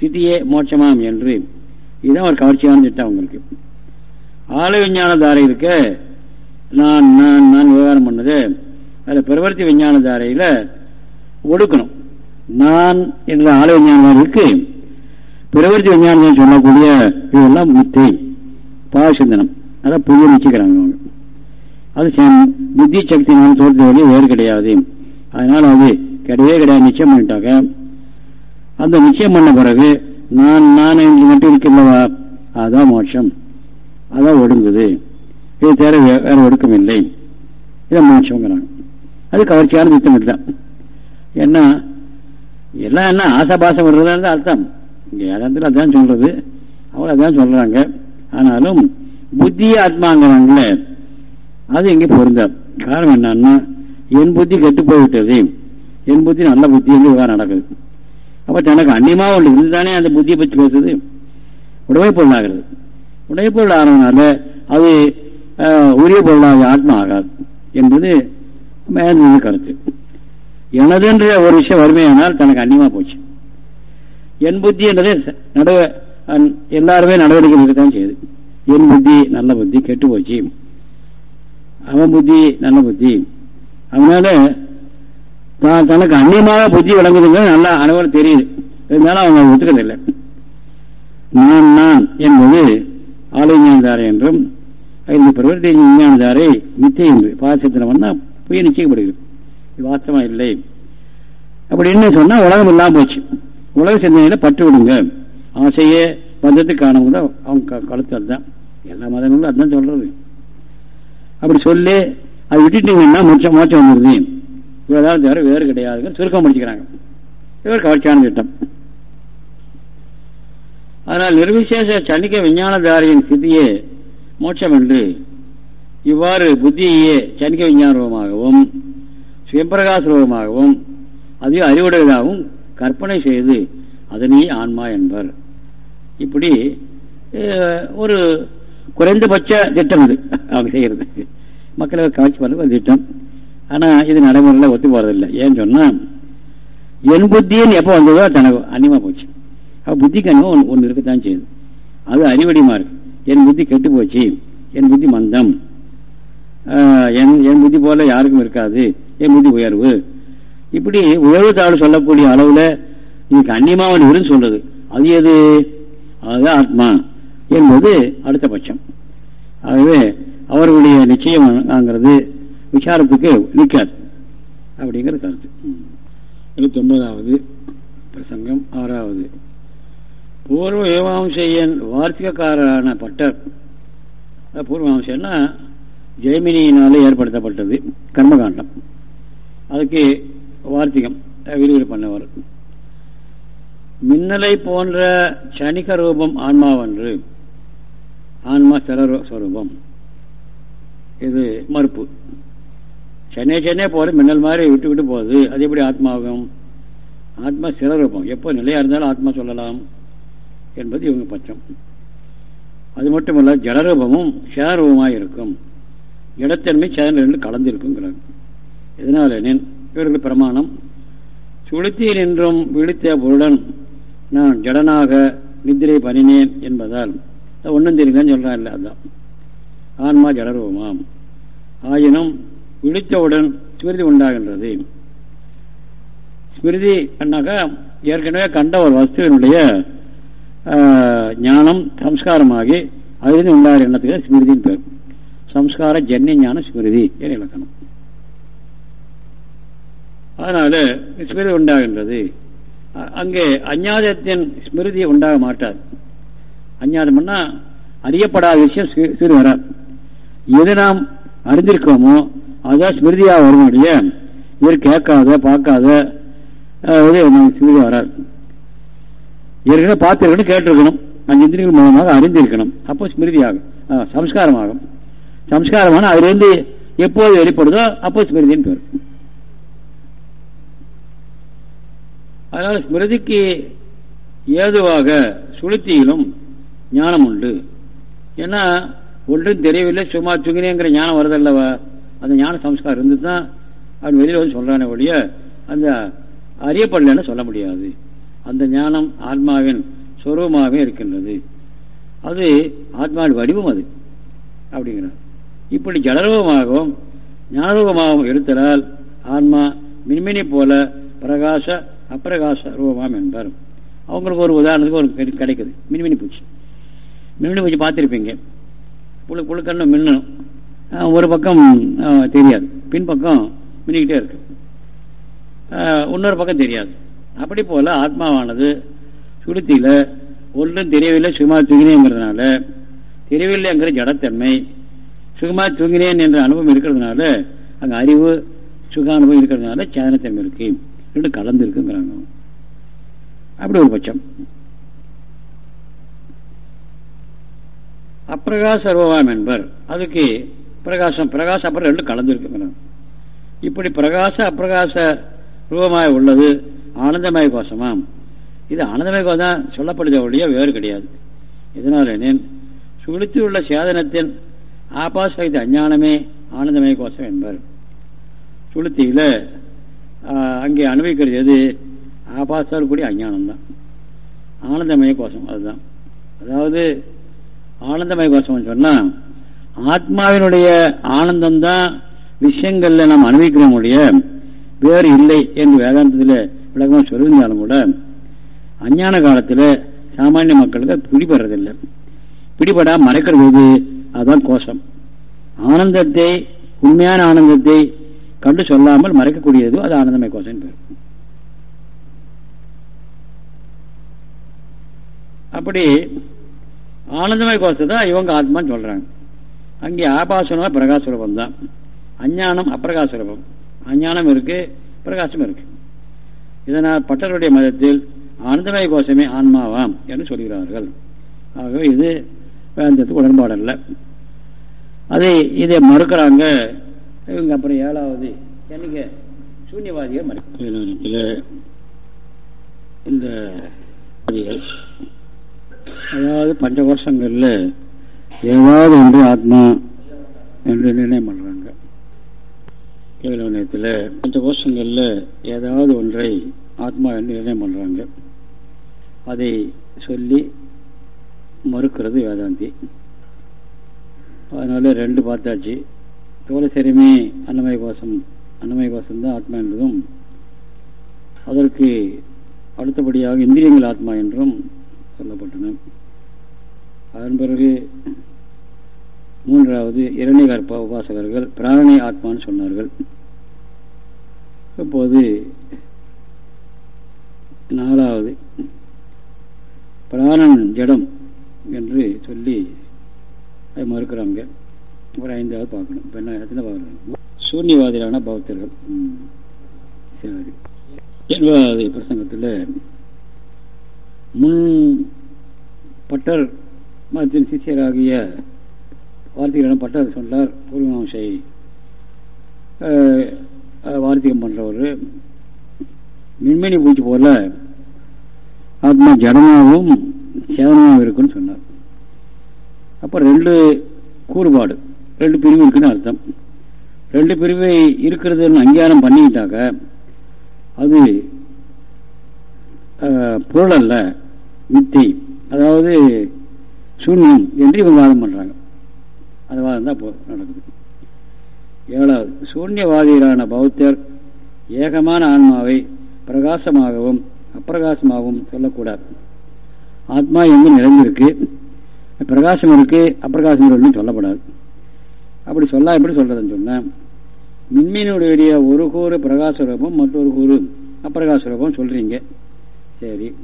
சித்தியே மோட்சமாம் என்று இதுதான் ஒரு கவர்ச்சியான திட்டம் அவங்களுக்கு. ஆல விஞ்ஞானதாரை இருக்க நான் நான் நான் விவகாரம் பண்ணது அதில் பிரவர்த்தி விஞ்ஞானதாரையில ஒடுக்கணும். நான் என்ற ஆல விஞ்ஞானம் இருக்கு. பிரவர்த்தி விஞ்ஞானம் சொல்லக்கூடிய இதெல்லாம் முத்தை பாவசிந்தனம் அதான் புதிய நிச்சயிக்கிறாங்க அவங்க. அது புத்தி சக்தி நான் தோற்ற வழி வேறு கிடையாது. அதனால் அது கிடையவே கிடையாது. நிச்சயம் பண்ணிட்டாங்க. அந்த நிச்சயம் பண்ண பிறகு நான் நான் இங்கு மட்டும் இருக்கின்றவா அதுதான் மோட்சம். அதான் ஒடுங்குது. இது தேர வேற ஒடுக்கம் இல்லை இதை மோட்சங்கிறாங்க அது கவர்ச்சியான திட்டம் தான். என்ன எல்லாம் என்ன ஆசாபாசம் விடுறதுன்னு அர்த்தம். வேதாந்தத்தில் அதான் சொல்றது. அவங்க அதான் சொல்றாங்க. ஆனாலும் புத்தி ஆத்மாங்கிறாங்களே அது எங்கே பொருந்தார் காரணம் என்னன்னா என் புத்தி கெட்டு போய்விட்டது. என் புத்தி நல்ல புத்தி என்று விவகாரம் நடக்குது. அப்போ தனக்கு அந்நியமாக ஒன்று இருந்துதானே அந்த புத்தியை பற்றி பேசுது? உடமை பொருளாகிறது உடமை பொருள் ஆனதுனால அது உரிய பொருளாக ஆத்மா ஆகாது என்பது மேலிருந்து கருத்து. எனதுன்ற ஒரு விஷயம் வறுமையானால் தனக்கு அந்நியமா போச்சு. என் புத்தி என்றது நடவ எல்லாருமே நடவடிக்கை இருக்கத்தான் செய்யுது. என் புத்தி நல்ல புத்தி கெட்டு போச்சு. அவன் புத்தி நல்ல புத்தி. அதனால தான் தனக்கு அந்நியமாக புத்தி விளங்குதுங்கிறது நல்லா அனைவரும் தெரியுது. இருந்தாலும் அவங்க ஒத்துக்கிறதில்லை. நான் நான் என்பது ஆலயஞானதாரை என்றும் இந்த பிரவர்த்தி விஞ்ஞானதாரை மித்தை என்று பாதசித்திரம்னா பொய்ய நிச்சயப்படுகிறது இது இல்லை? அப்படி என்ன சொன்னால் உலகம் இல்லாமல் போச்சு. உலக சிந்தனையில் பற்று விடுங்க. ஆசையே பந்தத்துக்கு காணவங்க தான் அவங்க கழுத்து அதுதான். எல்லா மதங்களும் அதுதான் சொல்றது. அப்படி சொல்லி அது விட்டுட்டீங்கன்னா மோச்சம் மோச்சம் வந்துருது? இவ்வளோதான் தவிர வேறு கிடையாது சுருக்கம் முடிச்சுக்கிறாங்க இவர் கவர்ச்சியான திட்டம். அதனால் நிர்விசேஷ சனிக்க விஞ்ஞானதாரியின் ஸ்திதியே மோட்சம் என்று இவ்வாறு புத்தியே சனிக்க விஞ்ஞானமாகவும் சுயம்பிரகாச அதே அறிவுடையதாகவும் கற்பனை செய்து அதனே ஆன்மா என்பர். இப்படி ஒரு குறைந்தபட்ச திட்டம் இது. அவங்க செய்கிறது மக்களை கவர்ச்சி பண்ண ஒரு திட்டம். ஆனால் இது நடைமுறையில் ஒத்து போகிறதில்லை ஏன்னு சொன்னால் என் புத்தின்னு எப்போ வந்ததோ தனக்கு அன்னியமாக போச்சு. அப்போ புத்திக்கு அனுபவம் ஒன்று இருக்கத்தான் செய்யுது. அது அறிவடிமா இருக்கு. என் புத்தி கெட்டு போச்சு. என் புத்தி மந்தம். என் என் புத்தி போல யாருக்கும் இருக்காது. என் புத்தி உயர்வு. இப்படி உயர்வு தாழ்வு சொல்லக்கூடிய அளவுல இதுக்கு அந்நியமா ஒன்று சொல்றது. அது எது? அதுதான் ஆத்மா என்பது அடுத்த பட்சம். ஆகவே அவர்களுடைய நிச்சயம்ங்கிறது விசாரத்துக்கு நிற்காது. அப்படிங்கிற கருத்து. இருபத்தி ஒன்பதாவது பிரசங்கம் ஆறாவது. பூர்வ ஏவாம்சையன் வார்த்திகக்காரரான பட்டர். பூர்வாம்சம்னா ஜெயமினியினாலே ஏற்படுத்தப்பட்டது கர்மகாண்டம். அதுக்கு வார்த்திகம் விரிவுரை பண்ணவர். மின்னலை போன்ற சனிக ரூபம் ஆன்மாவன்று. ஆன்மா ஸ்வரூபம். இது மறுப்பு. சென்னை சென்னை போகிற மின்னல் மாதிரி விட்டு விட்டு போகுது. அது எப்படி ஆத்மாவும்? ஆத்மா சிறரூபம் எப்போ நிலையாக இருந்தாலும் ஆத்மா சொல்லலாம். என்பது இவங்க பட்சம். அது மட்டுமல்ல ஜடரூபமும் சேதரூபமாக இருக்கும் இடத்தன்மை சேதன் ரெண்டு கலந்திருக்குங்கிறாங்க இதனால இவர்கள் பிரமாணம் சுளுத்தி நின்றும் விழித்த பொருடன் நான் ஜடனாக நித்திரை பண்ணினேன் என்பதால் ஒன்றும் தெரியுங்கன்னு சொல்கிறான் இல்லை அதுதான் ஆன்மா ஜடரூபமாம். ஆயினும் விழித்தவுடன் ஸ்மிருதி உண்டாகின்றது. ஸ்மிருதி அண்ணாக்கா ஏற்கனவே கண்ட ஒரு வஸ்துவினுடைய ஞானம் சம்ஸ்காரமாகி அதிலிருந்து உண்டாகிற எண்ணத்துக்கு ஸ்மிருதின்னு பேர் சம்ஸ்கார ஜன்ய ஞான ஸ்மிருதி என இலக்கணம் அதனால ஸ்மிருதி உண்டாகின்றது அங்கே அஞ்ஞாதத்தின் ஸ்மிருதி உண்டாக மாட்டாது அஞ்ஞாதம்னா அறியப்படாத விஷயம் சிறு வராது எது நாம் அறிந்திருக்கோமோ அதுதான் ஸ்மிருதியாக வருமுடைய இவர் கேட்காத பார்க்காத ஸ்மிருதி வராது ஏற்கனவே பார்த்திருக்கணும் கேட்டிருக்கணும். அஞ்சு இந்திரியங்கள் மூலமாக அறிந்திருக்கணும். அப்போ ஸ்மிருதி ஆகும் சம்ஸ்காரமாகும். சம்ஸ்காரமான அதுலேருந்து எப்போது வெளிப்படுதோ அப்போ ஸ்மிருதின்னு பேர். அதனால் ஸ்மிருதிக்கு ஏதுவாக சுளுத்தியிலும் ஞானம் உண்டு. ஏன்னா ஒன்றும் தெரியவில்லை சும்மா தூங்கினேங்கிற ஞானம் வருதல்லவா? அந்த ஞான சம்ஸ்காரம் இருந்து தான் அவன் வெளியில் வந்து சொல்கிறானே ஒழிய அந்த அறியப்படலன்னு சொல்ல முடியாது. அந்த ஞானம் ஆத்மாவின் சொரூபமாகவே இருக்கின்றது. அது ஆத்மாவின் வடிவம் அது அப்படிங்கிறார். இப்படி ஜடரூபமாகவும் ஞானரூபமாகவும் இருத்தலால் ஆன்மா மின்மினி போல பிரகாச அப்பிரகாச ரூபமாம் என்பார். அவங்களுக்கு ஒரு உதாரணத்துக்கு ஒரு கிடைக்குது. மின்மினி பூச்சி. மின்மினி பூச்சி பார்த்துருப்பீங்க. புழு புழுக்கண்ணு மின்னணும் ஒரு பக்கம் தெரியாது. பின்பக்கம் மின்னிக்கிட்டே இருக்கு. இன்னொரு பக்கம் தெரியாது. அப்படி போல ஆத்மாவானது சுளுத்தியில ஒன்றும் தெரியவில்லை சுகமா தூங்கினேங்கிறதுனால. தெரியவில்லைங்கிற ஜடத்தன்மை சுகமா தூங்கினேன் என்ற அனுபவம் இருக்கிறதுனால அங்க அறிவு சுக அனுபவம் இருக்கிறதுனால சேதனத்தன்மை இருக்கு. ரெண்டு கலந்து இருக்குங்கிறாங்க அப்படி ஒரு பட்சம். அப்பிரகாச சர்வவாம் என்பர். அதுக்கு பிரகாசம் பிரகாசம் அப்புறம் ரெண்டு கலந்து இருக்குங்கிறாங்க இப்படி பிரகாச அப்பிரகாச ரூபமாய் உள்ளது. ஆனந்தமய கோஷமாம் இது ஆனந்தமய கோஷம் தான் சொல்லப்படுத ஒழிய வேறு கிடையாது. இதனால் எனின் சுழித்து உள்ள சேதனத்தின் ஆபாசக்தி அஞ்ஞானமே ஆனந்தமய கோஷம் என்பார் சுளுத்தியில் அங்கே அனுபவிக்கிறது எது ஆபாசால் கூடிய அஞ்ஞானம் தான் ஆனந்தமய கோஷம் அதுதான். அதாவது ஆனந்தமய கோஷம் சொன்னால் ஆத்மாவினுடைய ஆனந்தம்தான் விஷயங்களில் நாம் அனுபவிக்கிறோம் முடிய வேறு இல்லை என்று வேதாந்தத்தில் விளக்கமாக சொல்லியிருந்தாலும் கூட அஞ்ஞான காலத்தில் சாமானிய மக்களுக்கு பிடிபடுறதில்லை. பிடிபடாம மறைக்கிறது அதுதான் கோஷம். ஆனந்தத்தை உண்மையான ஆனந்தத்தை கண்டு சொல்லாமல் மறைக்கக்கூடியதோ அது ஆனந்தமய கோஷம் பேர். அப்படி ஆனந்தமய கோஷத்தை தான் இவங்க ஆத்மான்னு சொல்கிறாங்க அங்கே ஆபாசனம் பிரகாசுரபம் தான் அஞ்ஞானம் அப்பிரகாசுரபம். அஞ்ஞானம் இருக்கு பிரகாசம் இருக்கு. இதனால் பட்டருடைய மதத்தில் ஆனந்தமய கோஷமே ஆன்மாவாம் என்று சொல்கிறார்கள். ஆகவே இது வேந்தத்துக்கு உடன்பாடல்ல. அதை இதை மறுக்கிறாங்க. இவங்க அப்புறம் ஏழாவது என்னைக்கு? சூன்யவாதிகள் மறுக்க இந்த அதாவது பஞ்ச ஏதாவது ஒன்று ஆத்மா என்று நிர்ணயம் பண்ணுறாங்க பண்றாங்க கேள்வனத்தில் பஞ்ச ஏதாவது ஒன்றை ஆத்மா என்று நிர்ணயம் பண்ணுறாங்க அதை சொல்லி மறுக்கிறது வேதாந்தி. அதனால ரெண்டு பார்த்தாச்சு. தோலசரிமே அன்னமய கோஷம். அன்னமய கோஷம் தான் ஆத்மா என்றதும் அதற்கு அடுத்தபடியாக இந்திரியங்கள் ஆத்மா என்றும் சொல்லப்பட்டன. அதன் பிறகு மூன்றாவது இரணிகற்ப உபாசகர்கள் பிராணி ஆத்மான்னு சொன்னார்கள். இப்போது நாலாவது பிராணன் ஜடம் என்று சொல்லி அதை மறுக்கிறாங்க. ஒரு ஐந்தாவது பார்க்கணும். இப்போ என்ன எத்தனை பார்க்கணும்? சூன்யவாதிகளான பௌத்தர்கள். சரி. என்பது பிரசங்கத்தில் முன் பட்டர் மதத்தின் சிஷியராகிய வார்த்தைகளிடம் பட்டார் சொன்னார் பூர்வமாசை வார்த்திகம் பண்ணுறவர் மின்மினி பூச்சி போல ஆத்மா ஜடமாகவும் சேதனமாகவும் இருக்குன்னு சொன்னார். அப்போ ரெண்டு கூறுபாடு ரெண்டு பிரிவு இருக்குன்னு அர்த்தம். ரெண்டு பிரிவை இருக்கிறதுன்னு அங்கீகாரம் பண்ணிக்கிட்டாக்க அது பொருள் அல்ல மித்தி அதாவது சூன்யம் என்று இவங்க வாதம் பண்ணுறாங்க அந்த வாதம் தான் நடக்குது. ஏழாவது சூன்யவாதிகளான பௌத்தர் ஏகமான ஆன்மாவை பிரகாசமாகவும் அப்பிரகாசமாகவும் சொல்லக்கூடாது. ஆத்மா எங்கு நிறைந்திருக்கு? பிரகாசம் இருக்கு அப்பிரகாசம் இருக்குன்னு சொல்லப்படாது. அப்படி சொல்ல எப்படி சொல்றதுன்னு சொன்னேன் மின்மீனுடைய ஒரு கூறு பிரகாச ரூபம் மற்றொரு கூறு அப்பிரகாச ரூபம் சொல்றீங்க. சரி.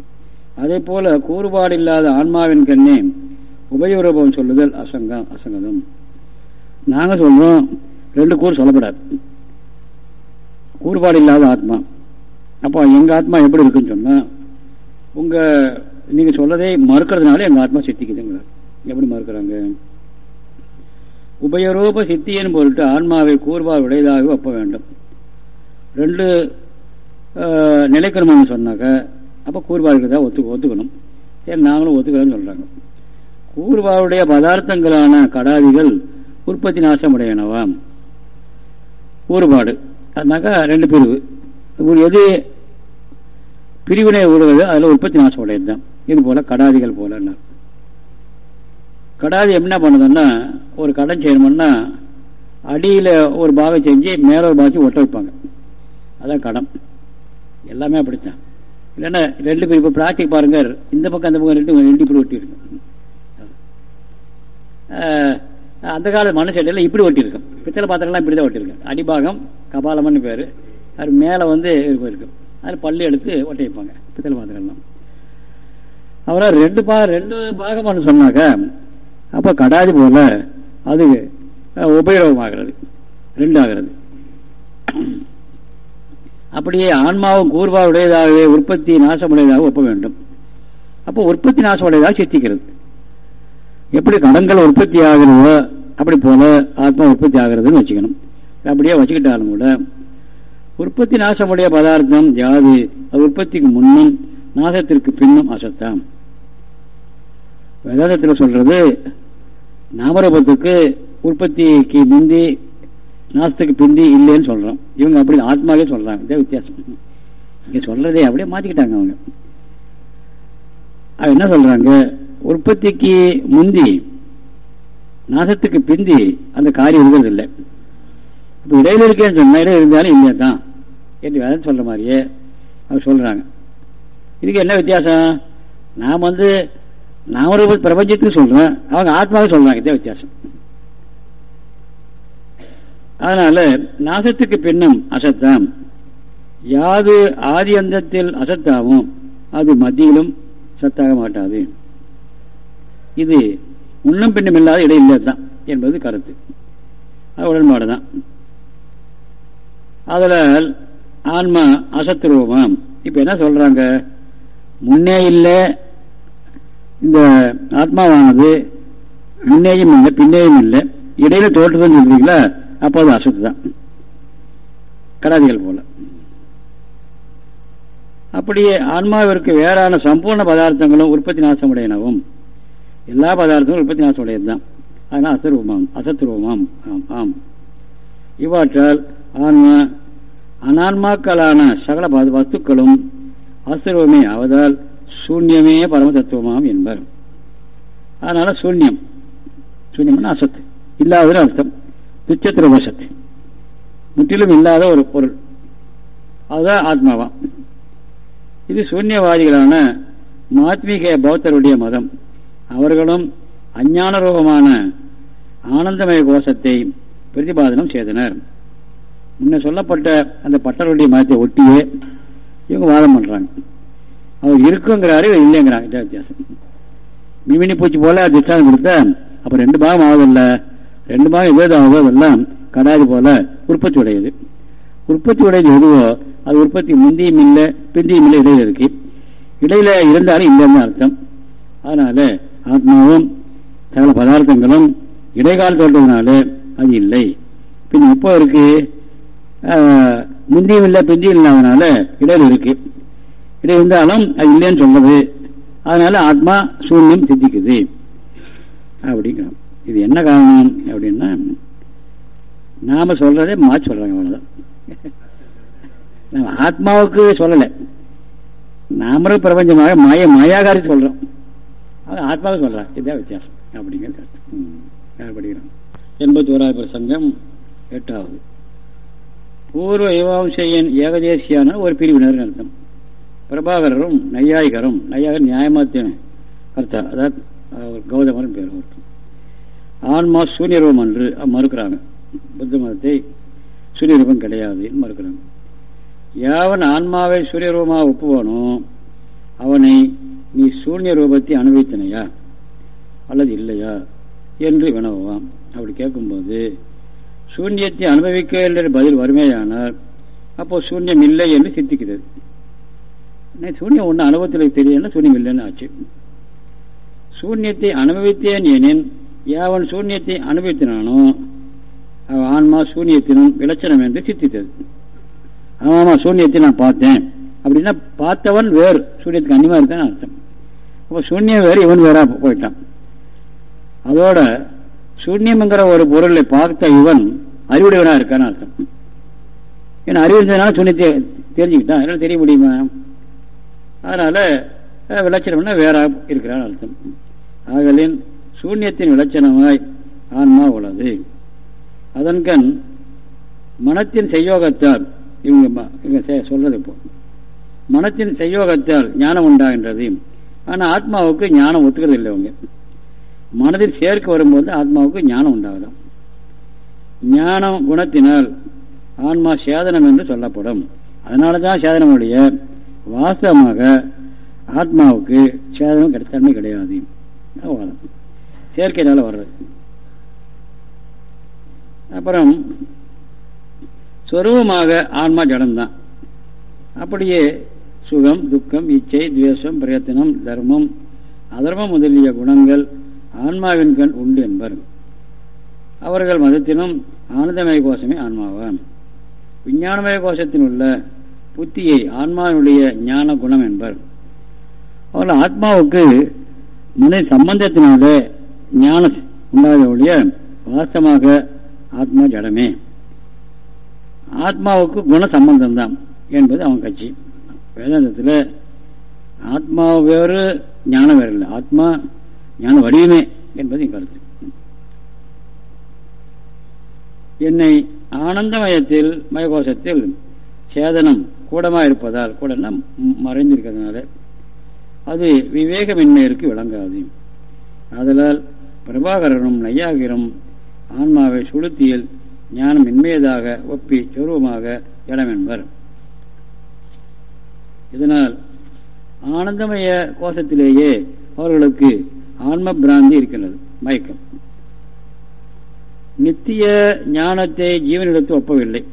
அதே போல கூறுபாடு இல்லாத ஆன்மாவின் கண்ணே உபயோகரூபம் சொல்லுதல் அசங்கம் அசங்கதம். நாங்கள் சொல்கிறோம் ரெண்டு கூறு சொல்லப்படாது கூறுபாடு இல்லாத ஆத்மா. அப்போ எங்கள் ஆத்மா எப்படி இருக்குன்னு சொன்னால் உங்கள் நீங்கள் சொல்லதே மறுக்கிறதுனால எங்கள் ஆத்மா சித்திக்குதுங்கிறார். எப்படி மறுக்கிறாங்க? உபயரூப சித்தியின் பொருட்டு ஆன்மாவை கூறுபாடு உடையதாக ஒப்ப வேண்டும். ரெண்டு நிலைக்கணுமான்னு சொன்னாக்க அப்போ கூறுபாடு தான் ஒத்து ஒத்துக்கணும். சரி நாங்களும் ஒத்துக்கிறோன்னு சொல்கிறாங்க கூறுபாடுடைய பதார்த்தங்களான கடாதிகள் உற்பத்தி நாசமுடையனவாம். ஊறுபாடு அதனாக்கா ரெண்டு பிரிவு. எது பிரிவினை உருவது அதில் உற்பத்தி நாசம் உடையது தான் இது போல கடாதிகள் போல கடாதி என்ன பண்ணுதுன்னா ஒரு கடன் செய்யணும்னா அடியில் ஒரு பாகம் செஞ்சு மேலே ஒரு பாகம் ஒட்ட வைப்பாங்க. அதான் கடம் எல்லாமே அப்படித்தான். இல்லைன்னா ரெண்டு பேர் இப்போ பிளாஸ்டிக் பாருங்க இந்த பக்கம் அந்த பக்கம் ரெண்டு ரெண்டு இப்படி ஒட்டி இருக்கு அந்த கால மண் இப்படி ஒட்டியிருக்கும். பித்தளை பாத்திரம்லாம் இப்படி தான் ஒட்டியிருக்கும் அடிபாகம் கபாலம்னு பேர். அது மேலே வந்து இருக்கும் அது பள்ளி எடுத்து ஒட்டி வைப்பாங்க பித்தளை பாத்திரம்லாம். அப்புறம் ரெண்டு பா ரெண்டு பாகம்னு சொன்னாக்க அப்போ கடாதி போல அது உபயோகமாகிறது. ரெண்டு ஆகிறது. அப்படியே ஆன்மாவும் கூர்வா உடையதாகவே உற்பத்தி நாசமுடையதாக ஒப்ப வேண்டும். அப்போ உற்பத்தி நாசமுடையதாக சித்திக்கிறது. எப்படி கடன்கள் உற்பத்தி ஆகிறதோ அப்படி போல ஆத்மா உற்பத்தி ஆகிறதுன்னு வச்சுக்கணும். அப்படியே வச்சுக்கிட்டாலும் கூட உற்பத்தி நாசமுடைய பதார்த்தம் யாது அது உற்பத்திக்கு முன்னும் நாசத்திற்கு பின்னும் அசத்தாம் வேதாந்தத்தில் சொல்றது நாமரூபத்துக்கு உற்பத்திக்கு முந்தி நாசத்துக்கு பிந்தி இல்லைன்னு சொல்றோம். இவங்க அப்படி ஆத்மாவே சொல்றாங்க. இதே வித்தியாசம். இங்க சொல்றதே அப்படியே மாத்திக்கிட்டாங்க அவங்க. என்ன சொல்றாங்க? உற்பத்திக்கு முந்தி நாசத்துக்கு பிந்தி அந்த காரியம் இருக்கிறது இல்லை. இப்போ இடையில இருக்கேன்னு சொன்னால் இருந்தாலும் இல்லையா தான். என்று வேதம் சொல்கிற மாதிரியே அவங்க சொல்கிறாங்க இதுக்கு என்ன வித்தியாசம்? நாம் வந்து நான் ஒரு பிரபஞ்சத்துக்கு சொல்கிறோம் அவங்க ஆத்மாவை சொல்கிறாங்க இதே வித்தியாசம். அதனால நாசத்துக்கு பின்னம் அசத்தாம். யாது ஆதி அந்தத்தில் அசத்தாவும் அது மத்தியிலும் சத்தாக மாட்டாது. இது முன்னும் பின்னும் இல்லாத இடையில்லை தான் என்பது கருத்து. அது உடன்பாடு தான். அதனால் ஆன்மா அசத்துருவமாம் இப்ப என்ன சொல்றாங்க? முன்னே இல்லை. இந்த ஆத்மாவானது முன்னேயும் இல்லை பின்னேயும் இல்லை. இடையில தோற்றுதுன்னு சொல்றீங்களா? அப்போ அது அசத்து தான். கடாதிகள் போல. அப்படியே ஆன்மாவிற்கு வேறான சம்பூர்ண பதார்த்தங்களும் உற்பத்தி நாசமுடையனவும் எல்லா பதார்த்தங்களும் உற்பத்தி நாசமுடையது தான் அதனால் அசர்வமாம் அசத்துருவமாம் ஆம் ஆம். இவ்வாற்றால் ஆன்மா அனான்மாக்களான சகல வஸ்துக்களும் அசுரவமே அவதால் சூன்யமே பரம தத்துவமாம் என்பர். அதனால சூன்யம். சூன்யம்னா அசத்து. இல்லாதது அர்த்தம். துச்சத்திர சத்து முற்றிலும் இல்லாத ஒரு பொருள். அதுதான் ஆத்மாவாம் இது சூன்யவாதிகளான மாத்மீக பௌத்தருடைய மதம். அவர்களும் அஞ்ஞான ரூபமான ஆனந்தமய கோஷத்தை பிரதிபாதனம் செய்தனர். முன்ன சொல்லப்பட்ட அந்த பட்டருடைய மதத்தை ஒட்டியே இவங்க வாதம் பண்றாங்க. அவர் இருக்குங்கிறாரு இவர் இல்லைங்கிறாங்க. இதான் வித்தியாசம். மிமினி பூச்சி போல திட்டம் கொடுத்த அப்ப ரெண்டு பாகம் ஆகுதில்ல ரெண்டு பாகம் எது எல்லாம் கடாதி போல உற்பத்தி உடையது. உற்பத்தி உடையது எதுவோ அது உற்பத்தி முந்தியும் இல்லை பிந்தியும் இல்லை இடையில இருக்கு. இடையில இருந்தாலும் இல்லைன்னு அர்த்தம். அதனால ஆத்மாவும் சகல பதார்த்தங்களும் இடைக்கால தோன்றதுனால அது இல்லை. பின் இப்போ இருக்கு. முந்தியும் இல்லை பிந்தியும் இல்லாதனால இடையில் இருக்கு. இடை இருந்தாலும் அது இல்லைன்னு சொல்றது. அதனால ஆத்மா சூன்யம் சித்திக்குது. அப்படிங்கிறோம் இது என்ன காரணம் அப்படின்னா நாம சொல்றதே மாற்றி சொல்றாங்க அவ்வளவுதான். நம்ம ஆத்மாவுக்கு சொல்லலை. நாமள பிரபஞ்சமாக மாய மாயாகாரி சொல்றோம். அது ஆத்மாவை சொல்கிறான் இதுதான் வித்தியாசம். அப்படிங்கிறது கருத்து படிக்கிறோம் எண்பத்தி ஓராவது பிரசங்கம் எட்டாவது. பூர்வ யுவாம்சையின் ஏகதேசியான ஒரு பிரிவினர் அர்த்தம். பிரபாகரரும் நையாயிகரும் நையாகர் நியாயமாத்தின கர்த்தா. அதாவது கௌதமரன் பேர் அவருக்கு. ஆன்மா சூரியரூபம் என்று மறுக்கிறாங்க. புத்த மதத்தை சூரியரூபம் கிடையாதுன்னு மறுக்கிறாங்க. யாவன் ஆன்மாவை சூரியரூபமாக ஒப்புவானோ அவனை நீ சூன்ய ரூபத்தை அனுபவித்தனையா? அல்லது இல்லையா? என்று வினவாம் அப்படி கேட்கும்போது சூன்யத்தை அனுபவிக்க என்ற பதில் வறுமையானால் அப்போ சூன்யம் இல்லை என்று சித்திக்கிறது. சூன்யம் ஒன்று அனுபவத்தில் தெரியல சூன்யம் இல்லைன்னு ஆச்சு. சூன்யத்தை அனுபவித்தேன் எனின் யாவன் சூன்யத்தை அனுபவித்தினானோ ஆன்மா சூன்யத்தினும் விளச்சனம் என்று சித்தித்தது. ஆமா சூன்யத்தை நான் பார்த்தேன். அப்படின்னா பார்த்தவன் வேறு. சூரியத்துக்கு அந்நியமாக இருக்கான்னு அர்த்தம். அப்போ சூன்யம் வேறு இவன் வேற போயிட்டான். அதோட சூன்யம்ங்கிற ஒரு பொருளை பார்த்த இவன் அறிவுடையவனா இருக்கான்னு அர்த்தம். ஏன்னா அறிவு இருந்ததுனால சூன்யத்தை தெரிஞ்சுக்கிட்டான். என்னால் தெரிய முடியுமா? அதனால விளச்சணம்னா வேற இருக்கிறான்னு அர்த்தம். ஆகலின் சூன்யத்தின் விளச்சணமாய் ஆன்மா உள்ளது. அதன்கண் மனத்தின் செய்யோகத்தால் இவங்க இவங்க சொல்றது இப்போ மனத்தின் செய்யோகத்தால் ஞானம் உண்டாகின்றது. ஆனால் ஆத்மாவுக்கு ஞானம் ஒத்துக்கிறது இல்லை அவங்க. மனதில் சேர்க்க வரும்போது ஆத்மாவுக்கு ஞானம் உண்டாகுதாம் ஞானம் குணத்தினால் ஆன்மா சேதனம் என்று சொல்லப்படும். அதனால தான் சேதனமுடைய வாஸ்தவமாக ஆத்மாவுக்கு சேதனம் கிடைத்தன்மை கிடையாது. செயற்கையினால வர்றது. அப்புறம் சொரூபமாக ஆன்மா ஜடம்தான். அப்படியே சுகம் துக்கம் இச்சை துவேஷம் பிரயத்தனம் தர்மம் அதர்மம் முதலிய குணங்கள் ஆன்மாவின் கண் உண்டு என்பர். அவர்கள் மதத்தினும் ஆனந்தமய கோஷமே ஆன்மாவாம். விஞ்ஞானமய கோஷத்தில் உள்ள புத்தியை ஆன்மாவினுடைய ஞான குணம் என்பர். அவர்கள் ஆத்மாவுக்கு மனித சம்பந்தத்தினால ஞானம் உண்டாத ஒழிய வாஸ்தமாக ஆத்மா ஜடமே. ஆத்மாவுக்கு குண சம்பந்தம்தான் என்பது அவன் கட்சி. வேதாந்தத்தில் ஆத்மா வேறு ஞானம் வேறு இல்லை. ஆத்மா ஞான வடிவமே என்பது என் கருத்து. என்னை ஆனந்தமயத்தில் மயகோஷத்தில் சேதனம் கூடமாக இருப்பதால் கூடனா மறைந்திருக்கிறதுனால அது விவேகமின்மையிற்கு விளங்காது. ஆதலால் பிரபாகரனும் நையாகிரும் ஆன்மாவை சுளுத்தியில் ஞானம் இன்மையதாக ஒப்பி சொருவமாக இடம் என்பர். இதனால் ஆனந்தமய கோஷத்திலேயே அவர்களுக்கு ஆன்ம பிராந்தி இருக்கின்றது மயக்கம். நித்திய ஞானத்தை ஜீவனிடத்து ஒப்பவில்லை.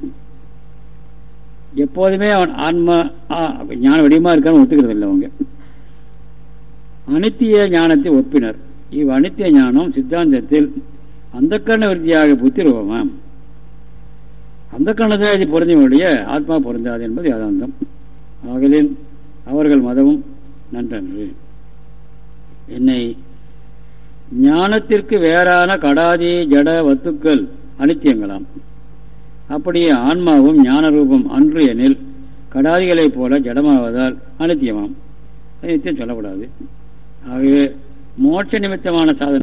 எப்போதுமே அவன் ஆன்ம ஞான வடிவமா இருக்கான்னு ஒத்துக்கிறது இல்லை அவங்க. அனித்திய ஞானத்தை ஒப்பினர். இவ் அனித்திய ஞானம் சித்தாந்தத்தில் அந்த கண்ண விருத்தியாக புத்திரூபமாம். அந்த கண்ணதான் இது பொருந்தினுடைய ஆத்மா பொருந்தாது என்பது வேதாந்தம். ஆகலின் அவர்கள் மதமும் நன்றன்று. என்னை ஞானத்திற்கு வேறான கடாதி ஜட வத்துக்கள் அனித்தியங்களாம். அப்படியே ஆன்மாவும் ஞான ரூபம் அன்று எனில் கடாதிகளைப் போல ஜடமாவதால் அனித்தியமாம். நித்தியம் சொல்லக்கூடாது. ஆகவே மோட்ச நிமித்தமான சாதனை